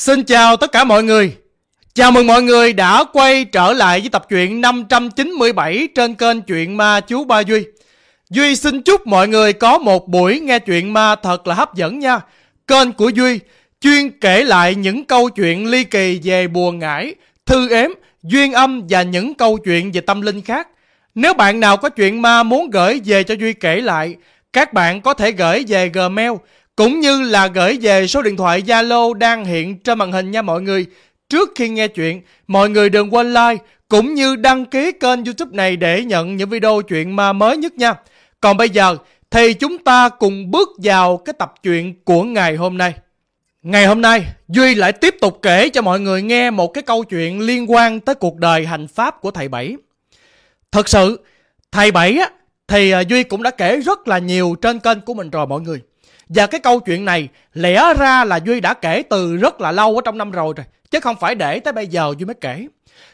Xin chào tất cả mọi người. Chào mừng mọi người đã quay trở lại với tập truyện 597 trên kênh Chuyện Ma Chú Ba Duy. Duy xin chúc mọi người có một buổi nghe chuyện ma thật là hấp dẫn nha. Kênh của Duy chuyên kể lại những câu chuyện ly kỳ về bùa ngải, thư ếm, duyên âm và những câu chuyện về tâm linh khác. Nếu bạn nào có chuyện ma muốn gửi về cho Duy kể lại, các bạn có thể gửi về Gmail cũng như là gửi về số điện thoại Zalo đang hiện trên màn hình nha mọi người. Trước khi nghe chuyện, mọi người đừng quên like cũng như đăng ký kênh YouTube này để nhận những video chuyện ma mới nhất nha. Còn bây giờ thì chúng ta cùng bước vào cái tập truyện của ngày hôm nay. Ngày hôm nay, Duy lại tiếp tục kể cho mọi người nghe một cái câu chuyện liên quan tới cuộc đời hành pháp của thầy Bảy. Thật sự, thầy Bảy á, thì à, Duy cũng đã kể rất là nhiều trên kênh của mình rồi mọi người. Và cái câu chuyện này lẽ ra là Duy đã kể từ rất là lâu ở trong năm rồi rồi. Chứ không phải để tới bây giờ Duy mới kể.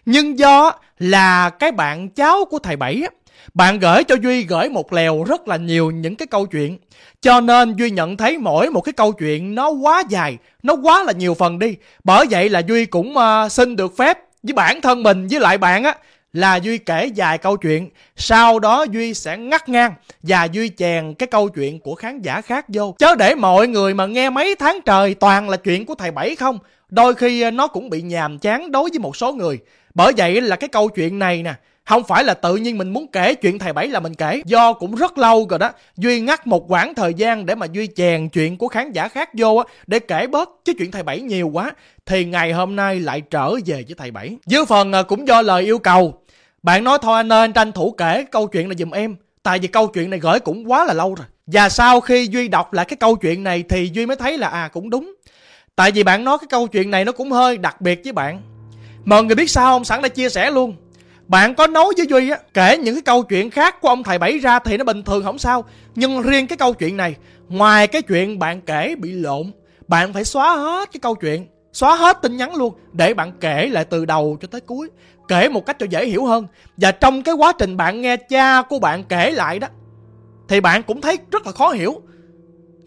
Nhưng do là cái bạn cháu của thầy Bảy á, bạn gửi cho Duy gửi một lèo rất là nhiều những cái câu chuyện. Cho nên Duy nhận thấy mỗi một cái câu chuyện nó quá dài, nó quá là nhiều phần đi. Bởi vậy là Duy cũng uh, xin được phép với bản thân mình với lại bạn á là Duy kể dài câu chuyện, sau đó Duy sẽ ngắt ngang và Duy chèn cái câu chuyện của khán giả khác vô. Chớ để mọi người mà nghe mấy tháng trời toàn là chuyện của thầy Bảy không, đôi khi ờ, nó cũng bị nhàm chán đối với một số người. Bởi vậy là cái câu chuyện này nè, không phải là tự nhiên mình muốn kể chuyện thầy Bảy là mình kể. Do cũng rất lâu rồi đó. Duy ngắt một quãng thời gian để mà Duy chèn chuyện của khán giả khác vô á. Để kể bớt. Chứ chuyện thầy Bảy nhiều quá. Thì ngày hôm nay lại trở về với thầy Bảy. Dưới phần ờ, cũng do lời yêu cầu. Bạn nói thôi anh ơi anh tranh thủ kể câu chuyện này giùm em. Tại vì câu chuyện này gửi cũng quá là lâu rồi. Và sau khi Duy đọc lại cái câu chuyện này thì Duy mới thấy là à cũng đúng. Tại vì bạn nói cái câu chuyện này nó cũng hơi đặc biệt với bạn. Mọi người biết sao không? Sẵn đã chia sẻ luôn. Bạn có nói với Duy á, kể những cái câu chuyện khác của ông thầy Bảy ra thì nó bình thường không sao. Nhưng riêng cái câu chuyện này, ngoài cái chuyện bạn kể bị lộn, bạn phải xóa hết cái câu chuyện, xóa hết tin nhắn luôn, để bạn kể lại từ đầu cho tới cuối. Kể một cách cho dễ hiểu hơn. Và trong cái quá trình bạn nghe cha của bạn kể lại đó, thì bạn cũng thấy rất là khó hiểu.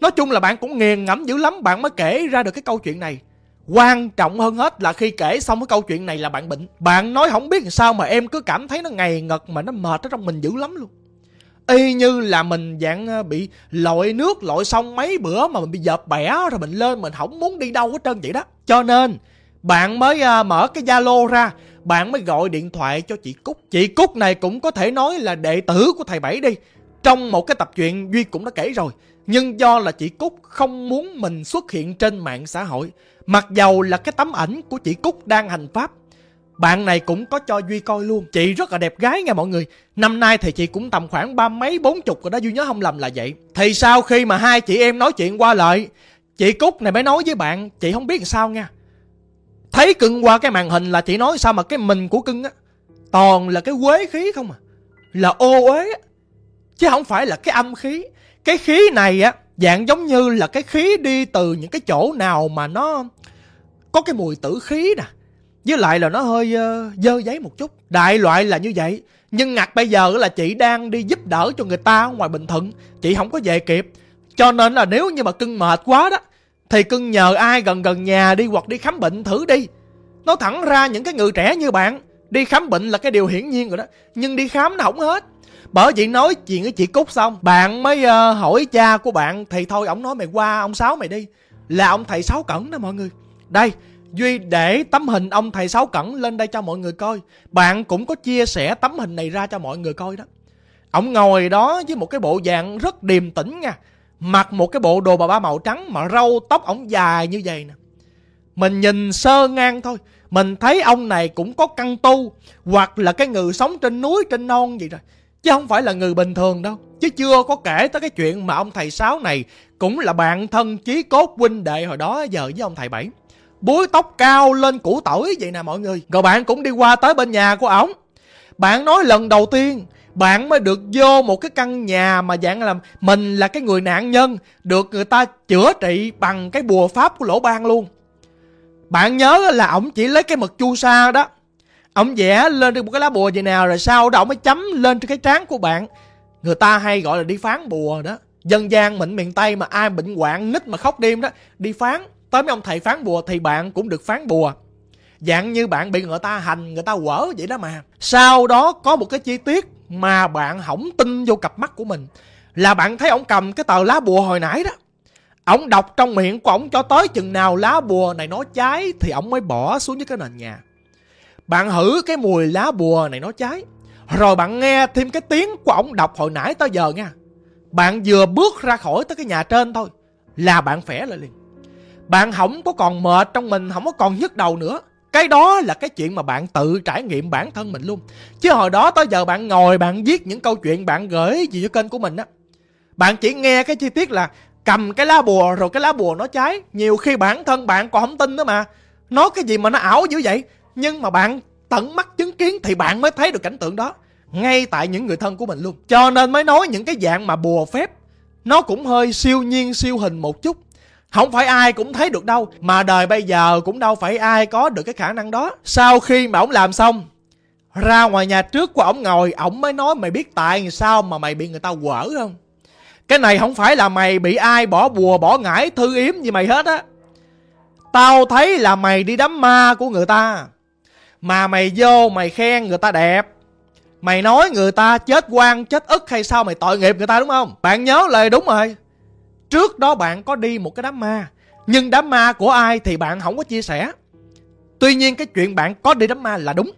Nói chung là bạn cũng nghiền ngẫm dữ lắm bạn mới kể ra được cái câu chuyện này. Quan trọng hơn hết là khi kể xong cái câu chuyện này là bạn bệnh. Bạn nói không biết làm sao mà em cứ cảm thấy nó ngày ngật mà nó mệt ở trong mình dữ lắm luôn y như là mình dạng ờ, bị lội nước, lội xong mấy bữa mà mình bị dợp bẻ rồi mình lên mình không muốn đi đâu hết trơn vậy đó cho nên, bạn mới ờ, mở cái zalo ra, bạn mới gọi điện thoại cho chị Cúc. Chị Cúc này cũng có thể nói là đệ tử của thầy Bảy đi. Trong một cái tập truyện Duy cũng đã kể rồi. Nhưng do là chị Cúc không muốn mình xuất hiện trên mạng xã hội. Mặc dầu là cái tấm ảnh của chị Cúc đang hành pháp. Bạn này cũng có cho Duy coi luôn. Chị rất là đẹp gái nha mọi người. Năm nay thì chị cũng tầm khoảng ba mấy bốn chục rồi đó. Duy nhớ không lầm là vậy. Thì sau khi mà hai chị em nói chuyện qua lại. Chị Cúc này mới nói với bạn. Chị không biết làm sao nha Thấy cưng qua cái màn hình là chị nói sao mà cái mình của cưng á, Toàn là cái quế khí không à Là ô uế á, Chứ không phải là cái âm khí Cái khí này á, Dạng giống như là cái khí đi từ những cái chỗ nào mà nó Có cái mùi tử khí nè với lại là nó hơi uh, dơ giấy một chút. Đại loại là như vậy. Nhưng ngặt bây giờ là chị đang đi giúp đỡ cho người ta ngoài Bình Thuận. Chị không có về kịp. Cho nên là nếu như mà cưng mệt quá đó thì cưng nhờ ai gần gần nhà đi hoặc đi khám bệnh thử đi. Nói thẳng ra những cái người trẻ như bạn Đi khám bệnh là cái điều hiển nhiên rồi đó. Nhưng đi khám nó không hết. Bởi vậy nói chuyện với chị Cúc xong Bạn mới uh, hỏi cha của bạn Thì thôi ông nói mày qua ông Sáu mày đi. Là ông thầy Sáu Cẩn đó mọi người. Đây Duy, để tấm hình ông thầy Sáu Cẩn lên đây cho mọi người coi Bạn cũng có chia sẻ tấm hình này ra cho mọi người coi đó Ông ngồi đó với một cái bộ dạng rất điềm tĩnh nha Mặc một cái bộ đồ bà ba màu trắng mà râu tóc ổng dài như vậy nè. Mình nhìn sơ ngang thôi. Mình thấy ông này cũng có căn tu. Hoặc là cái người sống trên núi, trên non vậy rồi. Chứ không phải là người bình thường đâu. Chứ chưa có kể tới cái chuyện mà ông thầy Sáu này cũng là bạn thân chí cốt huynh đệ hồi đó giờ với ông thầy Bảy. Búi tóc cao lên củ tỏi vậy nè mọi người. Rồi bạn cũng đi qua tới bên nhà của ổng. Bạn nói lần đầu tiên, bạn mới được vô một cái căn nhà mà dạng là mình là cái người nạn nhân, được người ta chữa trị bằng cái bùa pháp của lỗ ban luôn. Bạn nhớ là ổng chỉ lấy cái mực chu sa đó. Ổng vẽ lên được một cái lá bùa gì nào rồi sau đó ổng mới chấm lên trên cái trán của bạn. Người ta hay gọi là đi phán bùa đó. Dân gian mình miền tây mà ai bệnh hoạn, nít mà khóc đêm đó, đi phán tới mấy ông thầy phán bùa thì bạn cũng được phán bùa. Dạng như bạn bị người ta hành, người ta quở vậy đó mà. Sau đó có một cái chi tiết mà bạn hỏng tin vô cặp mắt của mình. Là bạn thấy ông cầm cái tờ lá bùa hồi nãy đó. Ông đọc trong miệng của ông cho tới chừng nào lá bùa này nó cháy thì ông mới bỏ xuống dưới cái nền nhà. Bạn hử cái mùi lá bùa này nó cháy. Rồi bạn nghe thêm cái tiếng của ông đọc hồi nãy tới giờ nha. Bạn vừa bước ra khỏi tới cái nhà trên thôi, là bạn khỏe lại liền bạn không có còn mệt trong mình, không có còn nhức đầu nữa. Cái đó là cái chuyện mà bạn tự trải nghiệm bản thân mình luôn. Chứ hồi đó tới giờ bạn ngồi, bạn viết những câu chuyện, bạn gửi gì cho kênh của mình á. Bạn chỉ nghe cái chi tiết là cầm cái lá bùa, rồi cái lá bùa nó cháy. Nhiều khi bản thân bạn còn không tin nữa mà. Nói cái gì mà nó ảo dữ vậy? Nhưng mà bạn tận mắt chứng kiến thì bạn mới thấy được cảnh tượng đó. Ngay tại những người thân của mình luôn. Cho nên mới nói những cái dạng mà bùa phép, nó cũng hơi siêu nhiên, siêu hình một chút không phải ai cũng thấy được đâu Mà đời bây giờ cũng đâu phải ai có được cái khả năng đó. Sau khi mà ổng làm xong, Ra ngoài nhà trước của ổng ngồi Ổng mới nói mày biết tại sao mà mày bị người ta quở không? Cái này không phải là mày bị ai bỏ bùa, bỏ ngải, thư yếm gì mày hết á. Tao thấy là mày đi đám ma của người ta, Mà mày vô mày khen người ta đẹp. Mày nói người ta chết quan, chết ức hay sao mày tội nghiệp người ta đúng không? Bạn nhớ lời đúng rồi. Trước đó bạn có đi một cái đám ma. Nhưng đám ma của ai thì bạn không có chia sẻ. Tuy nhiên cái chuyện bạn có đi đám ma là đúng.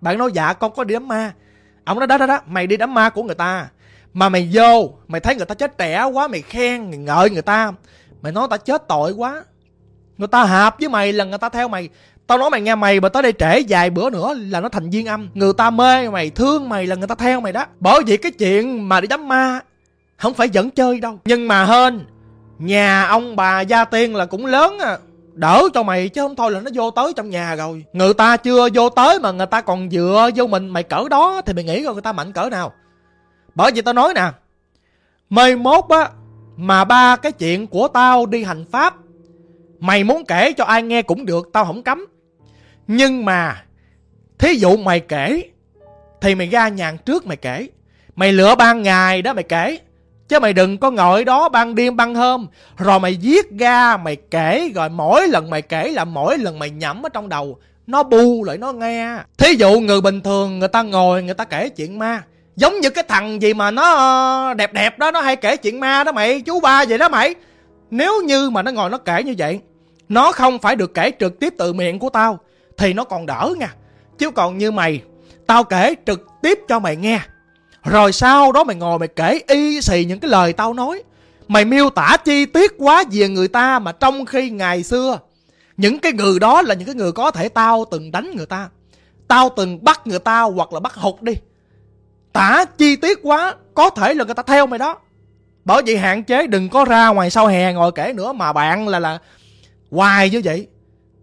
Bạn nói dạ con có đi đám ma. Ông nói, đó đó đó, Mày đi đám ma của người ta. Mà mày vô, Mày thấy người ta chết trẻ quá, Mày khen, mày ngợi người ta. Mày nói người ta chết tội quá. Người ta hợp với mày là người ta theo mày. Tao nói mày nghe mày mà tới đây trễ vài bữa nữa là nó thành viên âm. Người ta mê mày, thương mày là người ta theo mày đó. Bởi vì cái chuyện mà đi đám ma Không phải dẫn chơi đâu. Nhưng mà hên Nhà ông bà gia tiên là cũng lớn à. Đỡ cho mày chứ không thôi là nó vô tới trong nhà rồi. Người ta chưa vô tới mà người ta còn dựa vô mình, Mày cỡ đó thì mày nghĩ coi người ta mạnh cỡ nào. Bởi vì tao nói nè Mây mốt á, Mà ba cái chuyện của tao đi hành pháp, Mày muốn kể cho ai nghe cũng được, Tao không cấm. Nhưng mà, Thí dụ mày kể, Thì mày ra nhàn trước mày kể. Mày lựa ban ngày đó mày kể. Chứ mày đừng có ngồi đó ban đêm ban hôm. Rồi mày viết ra, mày kể, Rồi mỗi lần mày kể là mỗi lần mày nhẩm ở trong đầu. Nó bu lại, nó nghe. Thí dụ người bình thường người ta ngồi, người ta kể chuyện ma. Giống như cái thằng gì mà nó đẹp đẹp đó, Nó hay kể chuyện ma đó mày, Chú ba vậy đó mày. Nếu như mà nó ngồi nó kể như vậy, Nó không phải được kể trực tiếp từ miệng của tao, Thì nó còn đỡ nha. Chứ còn như mày, Tao kể trực tiếp cho mày nghe rồi sau đó mày ngồi mày kể y xì những cái lời tao nói. Mày miêu tả chi tiết quá về người ta Mà trong khi ngày xưa, Những cái người đó là những cái người có thể tao từng đánh người ta, Tao từng bắt người ta hoặc là bắt hụt đi. Tả chi tiết quá, Có thể là người ta theo mày đó. Bởi vậy hạn chế đừng có ra ngoài sau hè ngồi kể nữa Mà bạn là là Hoài như vậy.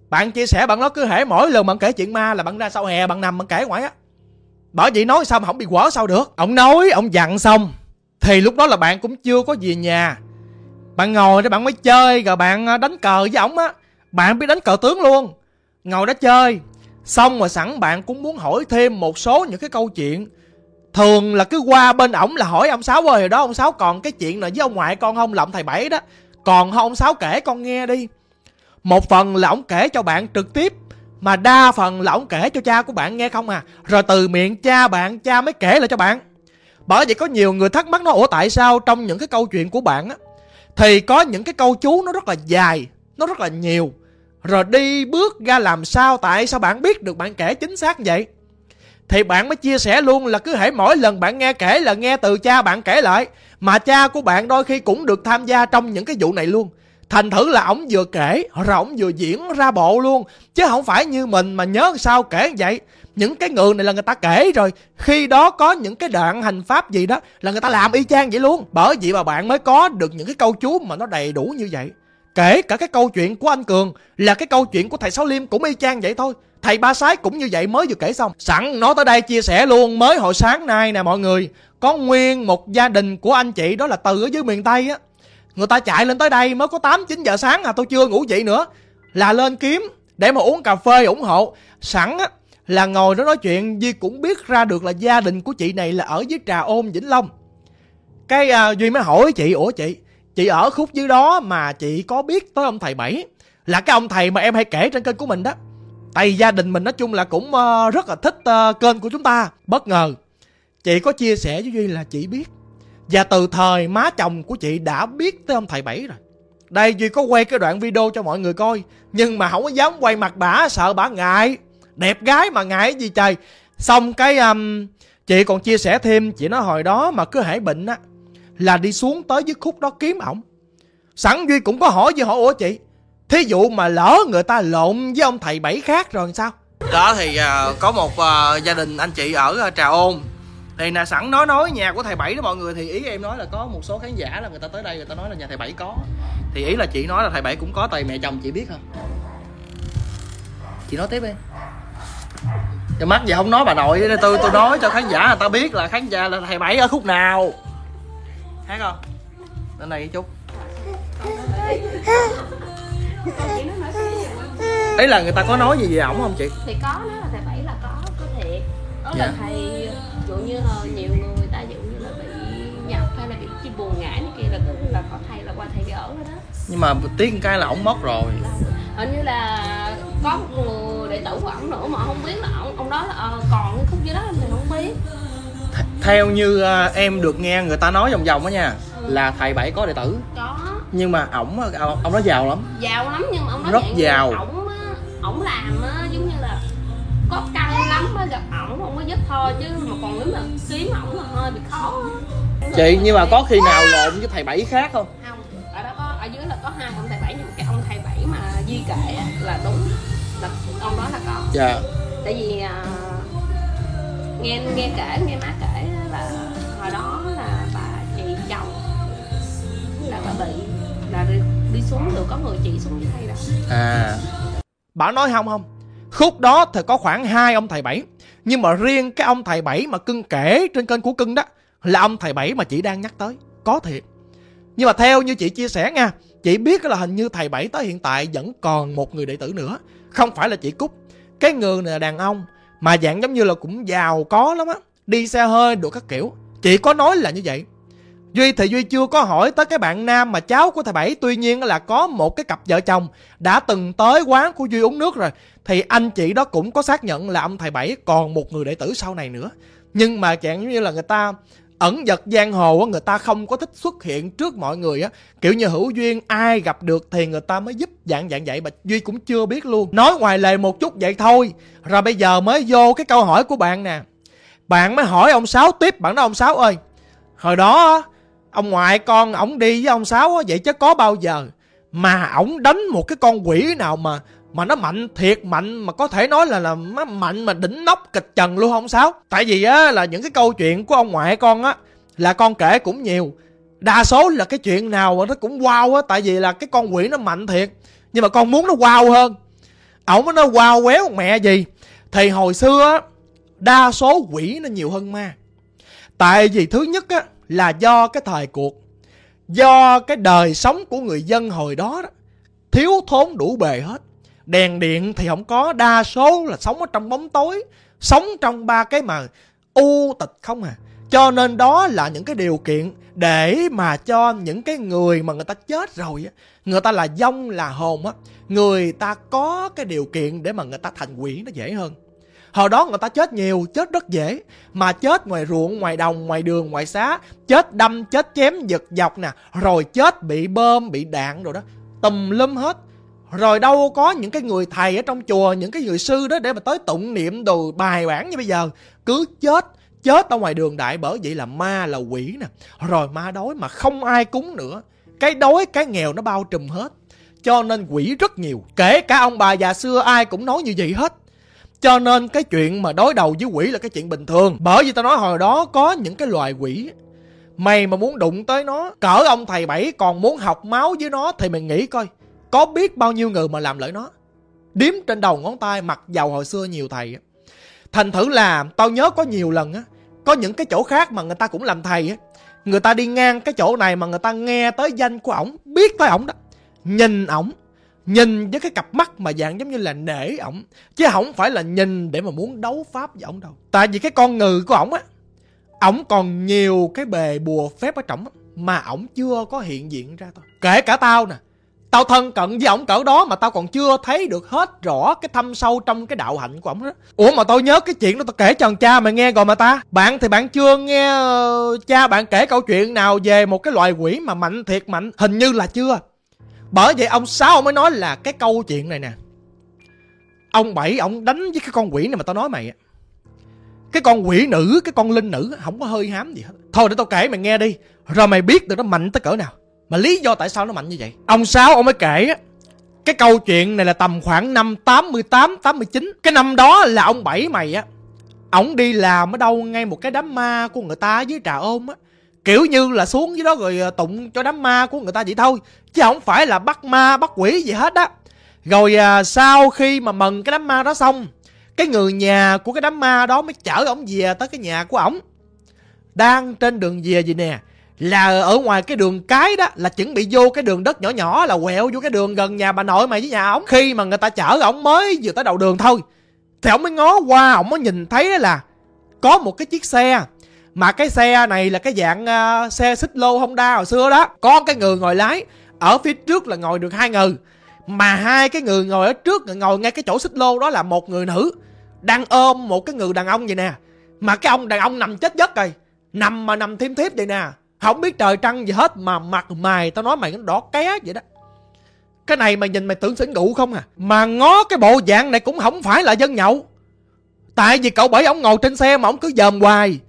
Bạn chia sẻ bạn nói cứ hễ mỗi lần bạn kể chuyện ma Là bạn ra sau hè, bạn nằm bạn kể ngoài á bởi vậy nói sao mà không bị quở sao được? Ông nói, ông dặn xong. Thì lúc đó là bạn cũng chưa có về nhà. Bạn ngồi để bạn mới chơi, Rồi bạn à, đánh cờ với ổng á. Bạn biết đánh cờ tướng luôn. Ngồi đó chơi. Xong rồi sẵn bạn cũng muốn hỏi thêm một số những cái câu chuyện. Thường là cứ qua bên ổng là hỏi ông Sáu ơi đó ông Sáu còn cái chuyện này với ông ngoại con không? Lộng thầy Bảy đó. Còn ông Sáu kể con nghe đi. Một phần là ổng kể cho bạn trực tiếp mà đa phần là ông kể cho cha của bạn nghe không à. Rồi từ miệng cha bạn, Cha mới kể lại cho bạn. Bởi vậy có nhiều người thắc mắc nó, Ủa, tại sao trong những cái câu chuyện của bạn á, Thì có những cái câu chú nó rất là dài, Nó rất là nhiều. Rồi đi bước ra làm sao, Tại sao bạn biết được bạn kể chính xác vậy? Thì bạn mới chia sẻ luôn là cứ hãy mỗi lần bạn nghe kể là nghe từ cha bạn kể lại. Mà cha của bạn đôi khi cũng được tham gia trong những cái vụ này luôn. Thành thử là ổng vừa kể, Rồi ổng vừa diễn ra bộ luôn. Chứ không phải như mình mà nhớ sao kể vậy. Những cái người này là người ta kể rồi. Khi đó có những cái đoạn hành pháp gì đó Là người ta làm y chang vậy luôn. Bởi vậy mà bạn mới có được những cái câu chú Mà nó đầy đủ như vậy. Kể cả cái câu chuyện của anh Cường Là cái câu chuyện của thầy Sáu Liêm cũng y chang vậy thôi. Thầy Ba Sái cũng như vậy mới vừa kể xong. Sẵn nói tới đây chia sẻ luôn Mới hồi sáng nay nè mọi người. Có nguyên một gia đình của anh chị Đó là từ ở dưới miền Tây á. Người ta chạy lên tới đây mới có 8-9 giờ sáng à tôi chưa ngủ dậy nữa. Là lên kiếm để mà uống cà phê ủng hộ. Sẵn á là ngồi đó nói chuyện Duy cũng biết ra được là gia đình của chị này là ở dưới Trà Ôn Vĩnh Long. Cái à, Duy mới hỏi chị Ủa chị Chị ở khúc dưới đó mà chị có biết tới ông thầy Bảy? Là cái ông thầy mà em hay kể trên kênh của mình đó. Tại gia đình mình nói chung là cũng uh, rất là thích uh, kênh của chúng ta. Bất ngờ chị có chia sẻ với duy là chị biết và từ thời má chồng của chị đã biết tới ông thầy bảy rồi. Đây duy có quay cái đoạn video cho mọi người coi nhưng mà không có dám quay mặt bả sợ bả ngại. Đẹp gái mà ngại gì trời. Xong cái um, chị còn chia sẻ thêm chị nói hồi đó mà cứ hãy bệnh á là đi xuống tới dưới khúc đó kiếm ổng. Sẵn duy cũng có hỏi với hỏi ủa chị thí dụ mà lỡ người ta lộn với ông thầy bảy khác rồi sao? Đó thì uh, có một uh, gia đình anh chị ở uh, trà ôn thì là sẵn nói nói nhà của thầy bảy đó mọi người thì ý em nói là có một số khán giả là người ta tới đây người ta nói là nhà thầy bảy có. Thì ý là chị nói là thầy bảy cũng có tại mẹ chồng chị biết không chị nói tiếp đi. Cho mắt gì không nói bà nội tôi tôi nói cho khán giả người ta biết là khán giả là thầy bảy ở khúc nào. Hát không? Lên đây chút. Ấy là người ta có nói gì về ổng không chị? Thì có nói là thầy bảy là có có thiệt. Đó là Dạ. thầy dụ như là nhiều người ta dụ như là bị nhập hay là bị chi buồn ngã này kia là cứ là có thầy là qua thầy ở rồi đó. Nhưng mà tiếc cái là ổng mất rồi. Hình như là có một người đệ tử của ổng nữa mà không biết là ổng ông đó là ờ, còn cái khúc dưới đó thì không biết. Theo như à, em được nghe người ta nói vòng vòng á nha là thầy bảy có đệ tử. Có. Nhưng mà ổng ông, ông đó giàu lắm. Giàu lắm nhưng mà ông đó Rất giàu. ổng ổng làm á giống như là có căng lắm á gặp ổng không có giúp thôi chứ mà còn nếu mà kiếm ổng là hơi bị khó. Chị nhưng mà có khi nào lộn với thầy bảy khác không? Không ở đó có ở dưới là có hai ông thầy bảy nhưng cái ông thầy bảy mà di á, là đúng là ông đó là có. Dạ. Tại vì à, nghe nghe kể nghe má kể là hồi đó là bà chị chồng là bà bị là đi, đi xuống được có người chỉ xuống dưới đây rồi. À. Bà nói không không khúc đó thì có khoảng hai ông thầy bảy. Nhưng mà riêng cái ông thầy bảy mà cưng kể trên kênh của cưng đó là ông thầy bảy mà chị đang nhắc tới. Có thiệt. Nhưng mà theo như chị chia sẻ nha, chị biết là hình như thầy bảy tới hiện tại vẫn còn một người đệ tử nữa. Không phải là chị cúc. Cái người này là đàn ông mà dạng giống như là cũng giàu có lắm á, đi xe hơi được các kiểu. Chị có nói là như vậy. Duy thì Duy chưa có hỏi tới cái bạn nam mà cháu của thầy Bảy. Tuy nhiên là có một cái cặp vợ chồng đã từng tới quán của Duy uống nước rồi. Thì anh chị đó cũng có xác nhận là ông thầy Bảy còn một người đệ tử sau này nữa. Nhưng mà chẳng như là người ta ẩn giật giang hồ á người ta không có thích xuất hiện trước mọi người á. Kiểu như hữu duyên ai gặp được thì người ta mới giúp dạng dạng vậy. Mà duy cũng chưa biết luôn. Nói ngoài lề một chút vậy thôi. Rồi bây giờ mới vô cái câu hỏi của bạn nè. Bạn mới hỏi ông sáu tiếp. Bạn nói ông sáu ơi hồi đó ông ngoại con ổng đi với ông sáu á, vậy chứ có bao giờ mà ổng đánh một cái con quỷ nào mà mà nó mạnh thiệt mạnh mà có thể nói là là nó mạnh mà đỉnh nóc kịch trần luôn không sao. Tại vì á là những cái câu chuyện của ông ngoại con á là con kể cũng nhiều. Đa số là cái chuyện nào nó cũng wow á tại vì là cái con quỷ nó mạnh thiệt. Nhưng mà con muốn nó wow hơn. Ổng nó wow quéo mẹ gì? Thì hồi xưa á đa số quỷ nó nhiều hơn ma. Tại vì thứ nhất á là do cái thời cuộc do cái đời sống của người dân hồi đó, đó thiếu thốn đủ bề hết đèn điện thì không có, đa số là sống ở trong bóng tối, sống trong ba cái mà u tịch không à. Cho nên đó là những cái điều kiện để mà cho những cái người mà người ta chết rồi á, người ta là dông, là hồn á, người ta có cái điều kiện để mà người ta thành quỷ nó dễ hơn. Hồi đó người ta chết nhiều, chết rất dễ, mà chết ngoài ruộng, ngoài đồng, ngoài đường, ngoài xá, chết đâm, chết chém, giật dọc nè, rồi chết bị bơm, bị đạn rồi đó, tùm lum hết rồi đâu có những cái người thầy ở trong chùa, những cái người sư đó để mà tới tụng niệm đồ bài bản như bây giờ. Cứ chết chết ở ngoài đường đại, bởi vậy là ma là quỷ nè. Rồi ma đói mà không ai cúng nữa. Cái đói, cái nghèo nó bao trùm hết. Cho nên quỷ rất nhiều. Kể cả ông bà già xưa ai cũng nói như vậy hết. Cho nên cái chuyện mà đối đầu với quỷ là cái chuyện bình thường. Bởi vì tao nói hồi đó có những cái loài quỷ. Mày mà muốn đụng tới nó, cỡ ông thầy bảy còn muốn học máu với nó thì mày nghĩ coi có biết bao nhiêu người mà làm lợi nó? Điếm trên đầu ngón tay mặc dầu hồi xưa nhiều thầy thành thử là tao nhớ có nhiều lần á có những cái chỗ khác mà người ta cũng làm thầy á. Người ta đi ngang cái chỗ này mà người ta nghe tới danh của ổng biết tới ổng đó. Nhìn ổng nhìn với cái cặp mắt mà dạng giống như là nể ổng chứ không phải là nhìn để mà muốn đấu pháp với ổng đâu. Tại vì cái con ngừ của ổng á ổng còn nhiều cái bề bùa phép ở trong á, mà ổng chưa có hiện diện ra thôi. Kể cả tao nè Tao thân cận với ổng cỡ đó mà tao còn chưa thấy được hết rõ cái thâm sâu trong cái đạo hạnh của ổng đó. Ủa mà tao nhớ cái chuyện đó tao kể cho cha mày nghe rồi mà ta. Bạn thì bạn chưa nghe ờ, cha bạn kể câu chuyện nào về một cái loài quỷ mà mạnh thiệt mạnh. Hình như là chưa. Bởi vậy ông Sáu ông mới nói là cái câu chuyện này nè. Ông Bảy ông đánh với cái con quỷ này mà tao nói mày á. Cái con quỷ nữ, cái con linh nữ không có hơi hám gì hết. Thôi để tao kể mày nghe đi. Rồi mày biết được nó mạnh tới cỡ nào. Mà lý do tại sao nó mạnh như vậy? Ông Sáu ông mới kể á Cái câu chuyện này là tầm khoảng năm 88 89 Cái năm đó là ông Bảy mày á Ông đi làm ở đâu ngay một cái đám ma của người ta dưới trà ôm á. Kiểu như là xuống dưới đó rồi ờ, tụng cho đám ma của người ta vậy thôi Chứ không phải là bắt ma bắt quỷ gì hết á. Rồi à, sau khi mà mừng cái đám ma đó xong Cái người nhà của cái đám ma đó mới chở ông về tới cái nhà của ổng. Đang trên đường về gì nè là ở ngoài cái đường cái đó là chuẩn bị vô cái đường đất nhỏ nhỏ là quẹo vô cái đường gần nhà bà nội mày với nhà ổng. Khi mà người ta chở ổng mới vừa tới đầu đường thôi thì ổng mới ngó qua ổng mới nhìn thấy là có một cái chiếc xe. Mà cái xe này là cái dạng uh, xe xích lô honda hồi xưa đó. Có cái người ngồi lái ở phía trước là ngồi được hai người. Mà hai cái người ngồi ở trước ngồi ngay cái chỗ xích lô đó là một người nữ đang ôm một cái người đàn ông vậy nè. Mà cái ông đàn ông nằm chết giấc rồi nằm mà nằm thêm thiếp vậy nè không biết trời trăng gì hết mà mặt mày tao nói mày nó đỏ ké vậy đó. Cái này mày nhìn mày tưởng xỉn ngụ không à? Mà ngó cái bộ dạng này cũng không phải là dân nhậu. Tại vì cậu bảy ông ngồi trên xe mà ông cứ dòm hoài.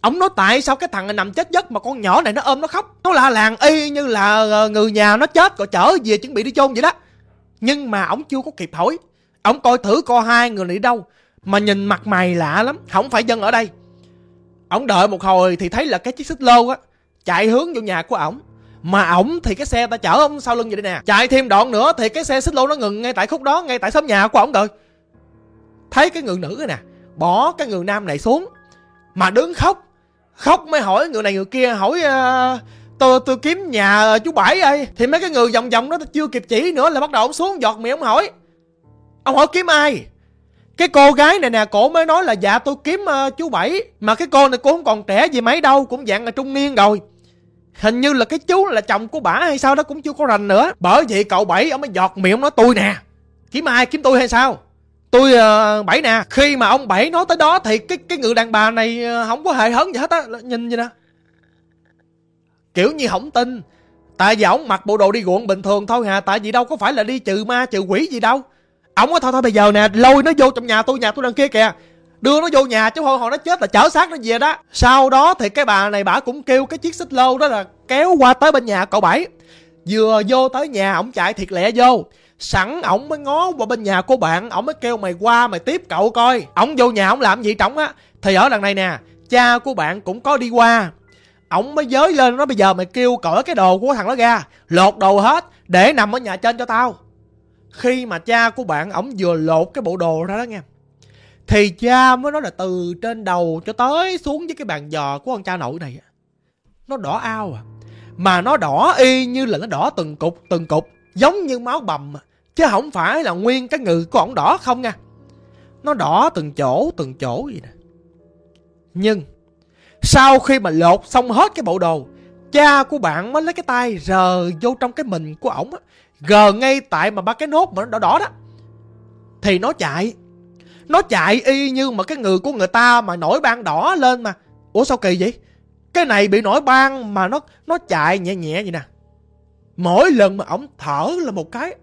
Ông nói tại sao cái thằng này nằm chết giấc mà con nhỏ này nó ôm nó khóc? Nó la làng y như là ờ, người nhà nó chết rồi chở về chuẩn bị đi chôn vậy đó. Nhưng mà ông chưa có kịp hỏi. Ông coi thử coi hai người này đâu. Mà nhìn mặt mày lạ lắm, không phải dân ở đây. Ông đợi một hồi thì thấy là cái chiếc xích lô á chạy hướng vô nhà của ổng. Mà ổng thì cái xe ta chở ông sau lưng vậy đây nè. Chạy thêm đoạn nữa thì cái xe xích lô nó ngừng ngay tại khúc đó ngay tại xóm nhà của ổng rồi. Thấy cái người nữ này nè bỏ cái người nam này xuống mà đứng khóc. Khóc mới hỏi người này người kia hỏi uh, tôi tôi kiếm nhà chú bảy ơi. Thì mấy cái người vòng vòng đó chưa kịp chỉ nữa là bắt đầu ông xuống giọt miệng ông hỏi ông hỏi kiếm ai? Cái cô gái này nè cổ mới nói là dạ tôi kiếm uh, chú bảy. Mà cái cô này cô không còn trẻ gì mấy đâu cũng dạng là trung niên rồi. Hình như là cái chú là chồng của bả hay sao đó cũng chưa có rành nữa. Bởi vậy cậu Bảy ông mới giọt miệng nói tôi nè Kiếm ai kiếm tôi hay sao? Tôi uh, Bảy nè Khi mà ông Bảy nói tới đó thì cái cái người đàn bà này ờ, không có hề hấn gì hết á. Nhìn vậy nè? Kiểu như không tin. Tại vì ông mặc bộ đồ đi ruộng bình thường thôi hà Tại vì đâu có phải là đi trừ ma trừ quỷ gì đâu. Ông nói thôi thôi bây giờ nè Lôi nó vô trong nhà tôi nhà tôi đằng kia kìa đưa nó vô nhà chứ hồi hồi nó chết là chở xác nó về đó. Sau đó thì cái bà này bà cũng kêu cái chiếc xích lô đó là kéo qua tới bên nhà cậu bảy. Vừa vô tới nhà, ổng chạy thiệt lẹ vô. Sẵn ổng mới ngó qua bên nhà của bạn, ổng mới kêu mày qua mày tiếp cậu coi. Ổng vô nhà ổng làm gì trống á? Thì ở đằng này nè, cha của bạn cũng có đi qua. Ổng mới giới lên nó, bây giờ mày kêu cởi cái đồ của thằng đó ra, lột đồ hết, để nằm ở nhà trên cho tao. Khi mà cha của bạn ổng vừa lột cái bộ đồ ra đó nghe thì cha mới nói là từ trên đầu cho tới xuống với cái bàn giò của con cha nội này Nó đỏ ao à. Mà nó đỏ y như là nó đỏ từng cục từng cục, Giống như máu bầm à. Chứ không phải là nguyên cái ngự của ổng đỏ không nha. Nó đỏ từng chỗ từng chỗ gì nè. Nhưng, Sau khi mà lột xong hết cái bộ đồ, Cha của bạn mới lấy cái tay rờ vô trong cái mình của ổng Gờ ngay tại mà ba cái nốt mà nó đỏ đỏ đó. Thì nó chạy nó chạy y như mà cái người của người ta mà nổi ban đỏ lên mà. Ủa sao kỳ vậy? Cái này bị nổi ban mà nó nó chạy nhẹ nhẹ vậy nè. Mỗi lần mà ổng thở là một cái,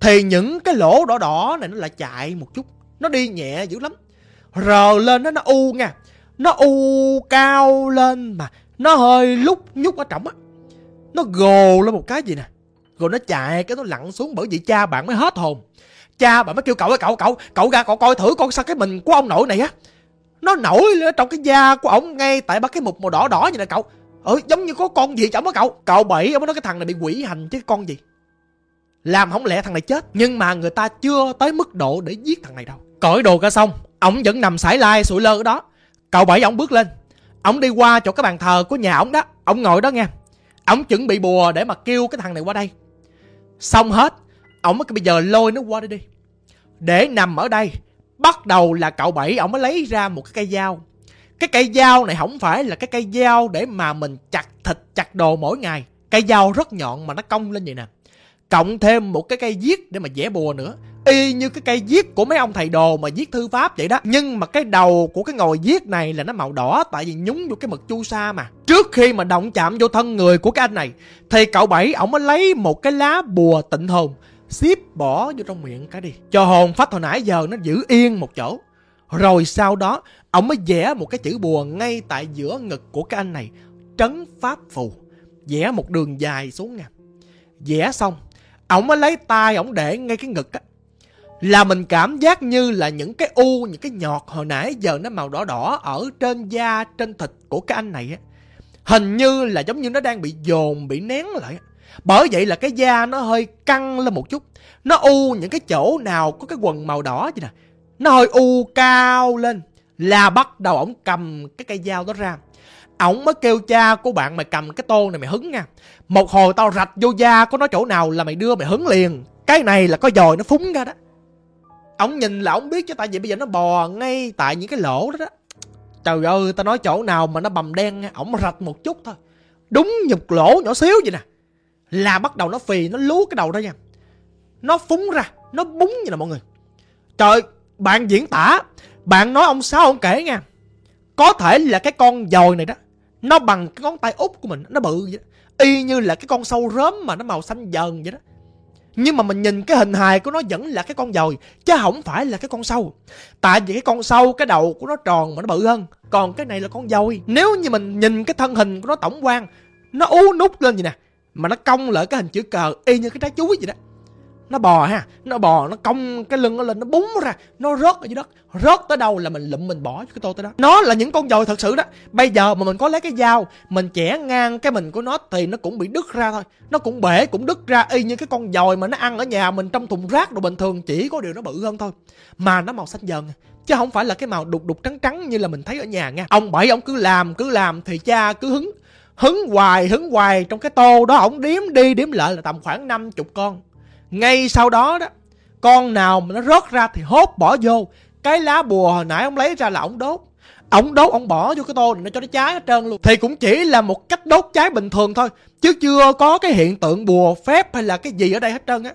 thì những cái lỗ đỏ đỏ này nó lại chạy một chút. Nó đi nhẹ dữ lắm. Rờ lên nó nó u nha. Nó u cao lên mà nó hơi lúc nhúc ở trọng á. Nó gồ lên một cái gì nè. Rồi nó chạy cái nó lặn xuống bởi vì cha bạn mới hết hồn cha bà mới kêu cậu ơi cậu cậu cậu ra, cậu coi thử con sao cái mình của ông nội này á. Nó nổi lên trong cái da của ổng ngay tại ba cái mục màu đỏ đỏ như nè cậu. Ừ giống như có con gì chổng á cậu. Cậu bảy ông nói cái thằng này bị quỷ hành chứ con gì. Làm không lẽ thằng này chết, nhưng mà người ta chưa tới mức độ để giết thằng này đâu. Cởi đồ ra xong, ổng vẫn nằm sải lai sụi lơ ở đó. Cậu bảy ổng bước lên. Ổng đi qua chỗ cái bàn thờ của nhà ổng đó. Ổng ngồi đó nghe. Ổng chuẩn bị bùa để mà kêu cái thằng này qua đây. Xong hết ổng mới bây giờ lôi nó qua đây đi. Để nằm ở đây, bắt đầu là cậu bảy ổng mới lấy ra một cái cây dao. Cái cây dao này không phải là cái cây dao để mà mình chặt thịt, chặt đồ mỗi ngày. Cây dao rất nhọn mà nó cong lên vậy nè. Cộng thêm một cái cây viết để mà vẽ bùa nữa. Y như cái cây viết của mấy ông thầy đồ mà viết thư pháp vậy đó. Nhưng mà cái đầu của cái ngồi viết này là nó màu đỏ, tại vì nhúng vô cái mực chu sa mà. Trước khi mà động chạm vô thân người của cái anh này, thì cậu bảy ổng mới lấy một cái lá bùa tịnh hồn xếp bỏ vô trong miệng cái đi. Cho hồn phách hồi nãy giờ nó giữ yên một chỗ. Rồi sau đó, ông mới vẽ một cái chữ bùa ngay tại giữa ngực của cái anh này. Trấn pháp phù. Vẽ một đường dài xuống nha. Vẽ xong, ông mới lấy tay ông để ngay cái ngực á. Là mình cảm giác như là những cái u, những cái nhọt hồi nãy giờ nó màu đỏ đỏ ở trên da, trên thịt của cái anh này á. Hình như là giống như nó đang bị dồn, bị nén lại bởi vậy là cái da nó hơi căng lên một chút. Nó u những cái chỗ nào có cái quần màu đỏ vậy nè. Nó hơi u cao lên. Là bắt đầu ổng cầm cái cây dao đó ra. Ổng mới kêu cha của bạn mày cầm cái tô này mày hứng nha. Một hồi tao rạch vô da có nó chỗ nào là mày đưa mày hứng liền. Cái này là có dòi nó phúng ra đó. Ổng nhìn là ổng biết chứ, tại vì bây giờ nó bò ngay tại những cái lỗ đó đó. Trời ơi, tao nói chỗ nào mà nó bầm đen nha. Ổng rạch một chút thôi. Đúng nhục lỗ nhỏ xíu vậy nè là bắt đầu nó phì, nó lú cái đầu ra nha. Nó phúng ra, nó búng như là mọi người. Trời, bạn diễn tả, bạn nói ông sáu ông kể nha. Có thể là cái con dòi này đó, nó bằng cái ngón tay út của mình, nó bự vậy đó. y như là cái con sâu rớm mà nó màu xanh dần vậy đó. Nhưng mà mình nhìn cái hình hài của nó vẫn là cái con dòi, chứ không phải là cái con sâu. Tại vì cái con sâu, cái đầu của nó tròn mà nó bự hơn. Còn cái này là con dòi. Nếu như mình nhìn cái thân hình của nó tổng quan, nó ú nút lên vậy nè mà nó cong lại cái hình chữ cờ y như cái trái chuối vậy đó. Nó bò ha, nó bò, nó cong cái lưng nó lên, nó búng ra, nó rớt ở dưới đất. Rớt tới đâu là mình lụm mình bỏ cái tô tới đó. Nó là những con dòi thật sự đó. Bây giờ mà mình có lấy cái dao, mình chẻ ngang cái mình của nó thì nó cũng bị đứt ra thôi. Nó cũng bể, cũng đứt ra y như cái con dòi mà nó ăn ở nhà mình trong thùng rác đồ bình thường, chỉ có điều nó bự hơn thôi. Mà nó màu xanh dần, chứ không phải là cái màu đục đục trắng trắng như là mình thấy ở nhà nha. Ông bảy ông cứ làm cứ làm thì cha cứ hứng hứng hoài hứng hoài trong cái tô đó, ổng điếm đi, điếm lại là tầm khoảng năm chục con. Ngay sau đó đó, con nào mà nó rớt ra thì hốt bỏ vô. Cái lá bùa hồi nãy ông lấy ra là ổng đốt. Ổng đốt, ổng bỏ vô cái tô này, nó cho nó cháy hết trơn luôn. Thì cũng chỉ là một cách đốt cháy bình thường thôi, chứ chưa có cái hiện tượng bùa phép hay là cái gì ở đây hết trơn á.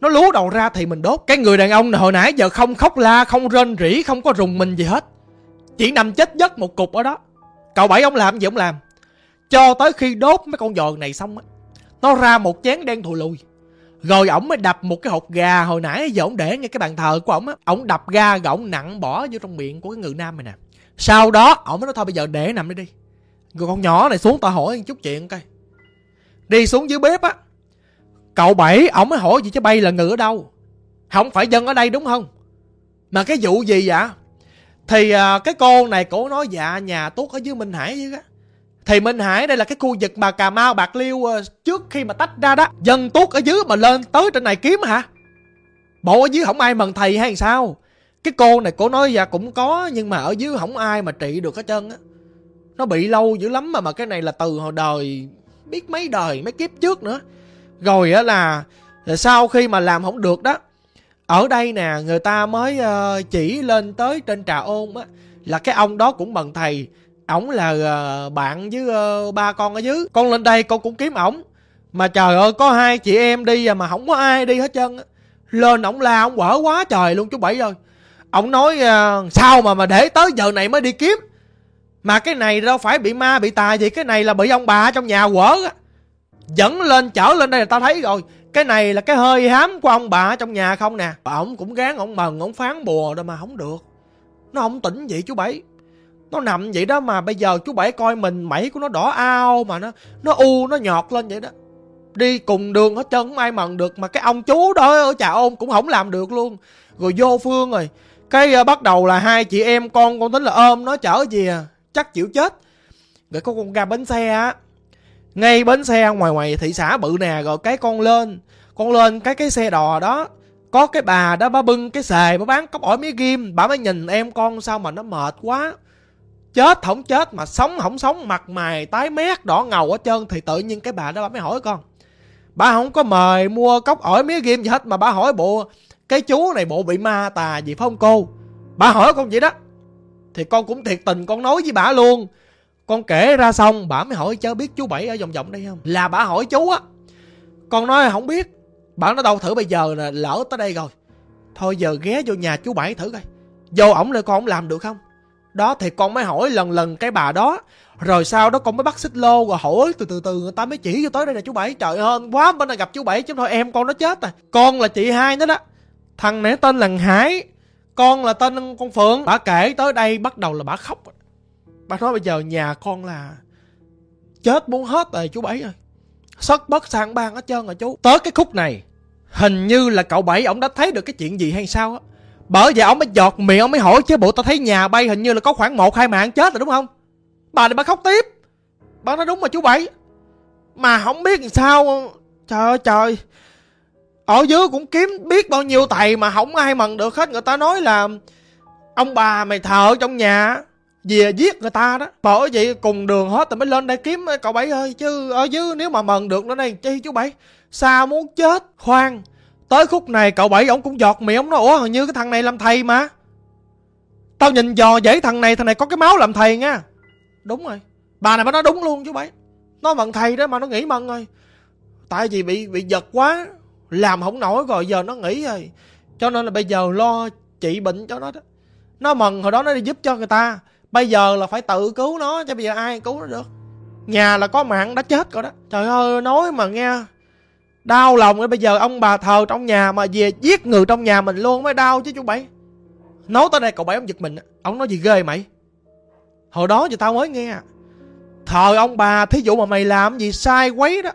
Nó lú đầu ra thì mình đốt. Cái người đàn ông này hồi nãy giờ không khóc la, không rên rỉ, không có rùng mình gì hết. Chỉ nằm chết giấc một cục ở đó. Cậu bảy ông làm gì ông làm? Cho tới khi đốt mấy con giò này xong á nó ra một chén đen thùi lùi. Rồi ổng mới đập một cái hộp gà hồi nãy giờ ổng để ngay cái bàn thờ của ổng á. Ổng đập ga rồi ổng nặng bỏ vô trong miệng của cái người nam này nè. Sau đó ổng mới nói thôi bây giờ để nằm đi đi. Rồi con nhỏ này xuống tao hỏi một chút chuyện coi. Đi xuống dưới bếp á cậu bảy ổng mới hỏi gì chứ bay là người ở đâu? Không phải dân ở đây đúng không? Mà cái vụ gì vậy? Thì à, cái cô này cổ nói dạ nhà tuốt ở dưới minh hải chứ á thì Minh Hải đây là cái khu vực mà Cà Mau, Bạc Liêu ờ, trước khi mà tách ra đó, Dân tuốt ở dưới mà lên tới trên này kiếm hả? Bộ ở dưới không ai mần thầy hay sao? Cái cô này cô nói dạ cũng có, Nhưng mà ở dưới không ai mà trị được hết trơn á. Nó bị lâu dữ lắm mà mà cái này là từ hồi đời, Biết mấy đời, mấy kiếp trước nữa. Rồi á là Sau khi mà làm không được đó, Ở đây nè, người ta mới ờ, chỉ lên tới trên trà ôn á, Là cái ông đó cũng bằng thầy ổng là uh, bạn với uh, ba con ở dưới. Con lên đây con cũng kiếm ổng. Mà trời ơi có hai chị em đi à mà không có ai đi hết trơn lên ổng la ổng quở quá trời luôn chú bảy ơi. Ổng nói uh, sao mà mà để tới giờ này mới đi kiếm? Mà cái này đâu phải bị ma bị tà gì cái này là bị ông bà trong nhà quở á. Dẫn lên chở lên đây là tao thấy rồi. Cái này là cái hơi hám của ông bà trong nhà không nè. Ổng cũng gán ổng mần ổng phán bùa rồi mà không được. Nó không tỉnh vậy chú bảy nó nằm vậy đó mà bây giờ chú bảy coi mình mẩy của nó đỏ ao mà nó nó u nó nhọt lên vậy đó. Đi cùng đường hết trơn không ai mần được mà cái ông chú đó ở trà ôn cũng không làm được luôn. Rồi vô phương rồi cái uh, bắt đầu là hai chị em con con tính là ôm nó chở gì à chắc chịu chết. Rồi có con ra bến xe á ngay bến xe ngoài ngoài thị xã bự nè rồi cái con lên con lên cái cái xe đò đó. Có cái bà đó bà bưng cái xề bà bán cốc ổi mía ghim bà mới nhìn em con sao mà nó mệt quá chết không chết mà sống không sống, mặt mày tái mét, đỏ ngầu ở trơn, thì tự nhiên cái bà đó bà mới hỏi con, bà không có mời mua cốc ổi mía ghim gì hết mà bà hỏi bộ, cái chú này bộ bị ma tà gì phải không cô? Bà hỏi con vậy đó. Thì con cũng thiệt tình, con nói với bà luôn. Con kể ra xong, bà mới hỏi chớ biết chú bảy ở vòng vòng đây không? Là bà hỏi chú á. Con nói, không biết. Bà nói, đâu, thử bây giờ là lỡ tới đây rồi. Thôi giờ ghé vô nhà chú Bảy thử coi. Vô ổng là con ổng làm được không? Đó, thì con mới hỏi lần lần cái bà đó. Rồi sau đó con mới bắt xích lô Rồi hỏi từ từ từ, người ta mới chỉ cho tới đây là chú Bảy. Trời ơi, quá bên này gặp chú Bảy Chứ thôi, em con nó chết rồi. Con là chị hai đó đó. Thằng này tên là Hải. Con là tên con Phượng. Bà kể tới đây bắt đầu là bà khóc Bà nói bây giờ nhà con là Chết muốn hết rồi, chú Bảy ơi. Sất bất sang bang hết trơn rồi, chú. Tới cái khúc này, Hình như là cậu Bảy ổng đã thấy được cái chuyện gì hay sao á? Bởi vậy ông mới giọt miệng, ông mới hỏi chứ, bộ, tao thấy nhà bay hình như là có khoảng một, hai mạng chết rồi, đúng không? Bà này bà khóc tiếp. Bà nói, đúng mà chú Bảy. Mà không biết làm sao, Trời ơi, trời. Ở dưới cũng kiếm biết bao nhiêu thầy mà không ai mần được hết. Người ta nói là Ông bà mày thờ trong nhà, về giết người ta đó. Bởi vậy cùng đường hết thì mới lên đây kiếm cậu bảy ơi. Chứ ở dưới nếu mà mần được nữa đây, chi chú bảy? Sao muốn chết? Khoan tới khúc này cậu bảy ổng cũng giọt miệng ổng nói, ủa, hình như cái thằng này làm thầy mà. Tao nhìn dò dễ thằng này thằng này có cái máu làm thầy nha đúng rồi. Bà này bà nói đúng luôn chú bảy. Nó mần thầy đó mà nó nghĩ mần rồi. Tại vì bị bị giật quá, làm không nổi rồi, giờ nó nghỉ rồi. Cho nên là bây giờ lo trị bệnh cho nó đó. Nó mần hồi đó nó đi giúp cho người ta. Bây giờ là phải tự cứu nó, chứ bây giờ ai cứu nó được? Nhà là có mạng đã chết rồi đó. Trời ơi, nói mà nghe đau lòng bây giờ ông bà thờ trong nhà mà về giết người trong nhà mình luôn mới đau chứ chú bảy. Nói tới đây cậu bảy ông giật mình ông nói gì ghê mày? Hồi đó thì tao mới nghe, thờ ông bà, thí dụ mà mày làm gì sai quấy đó,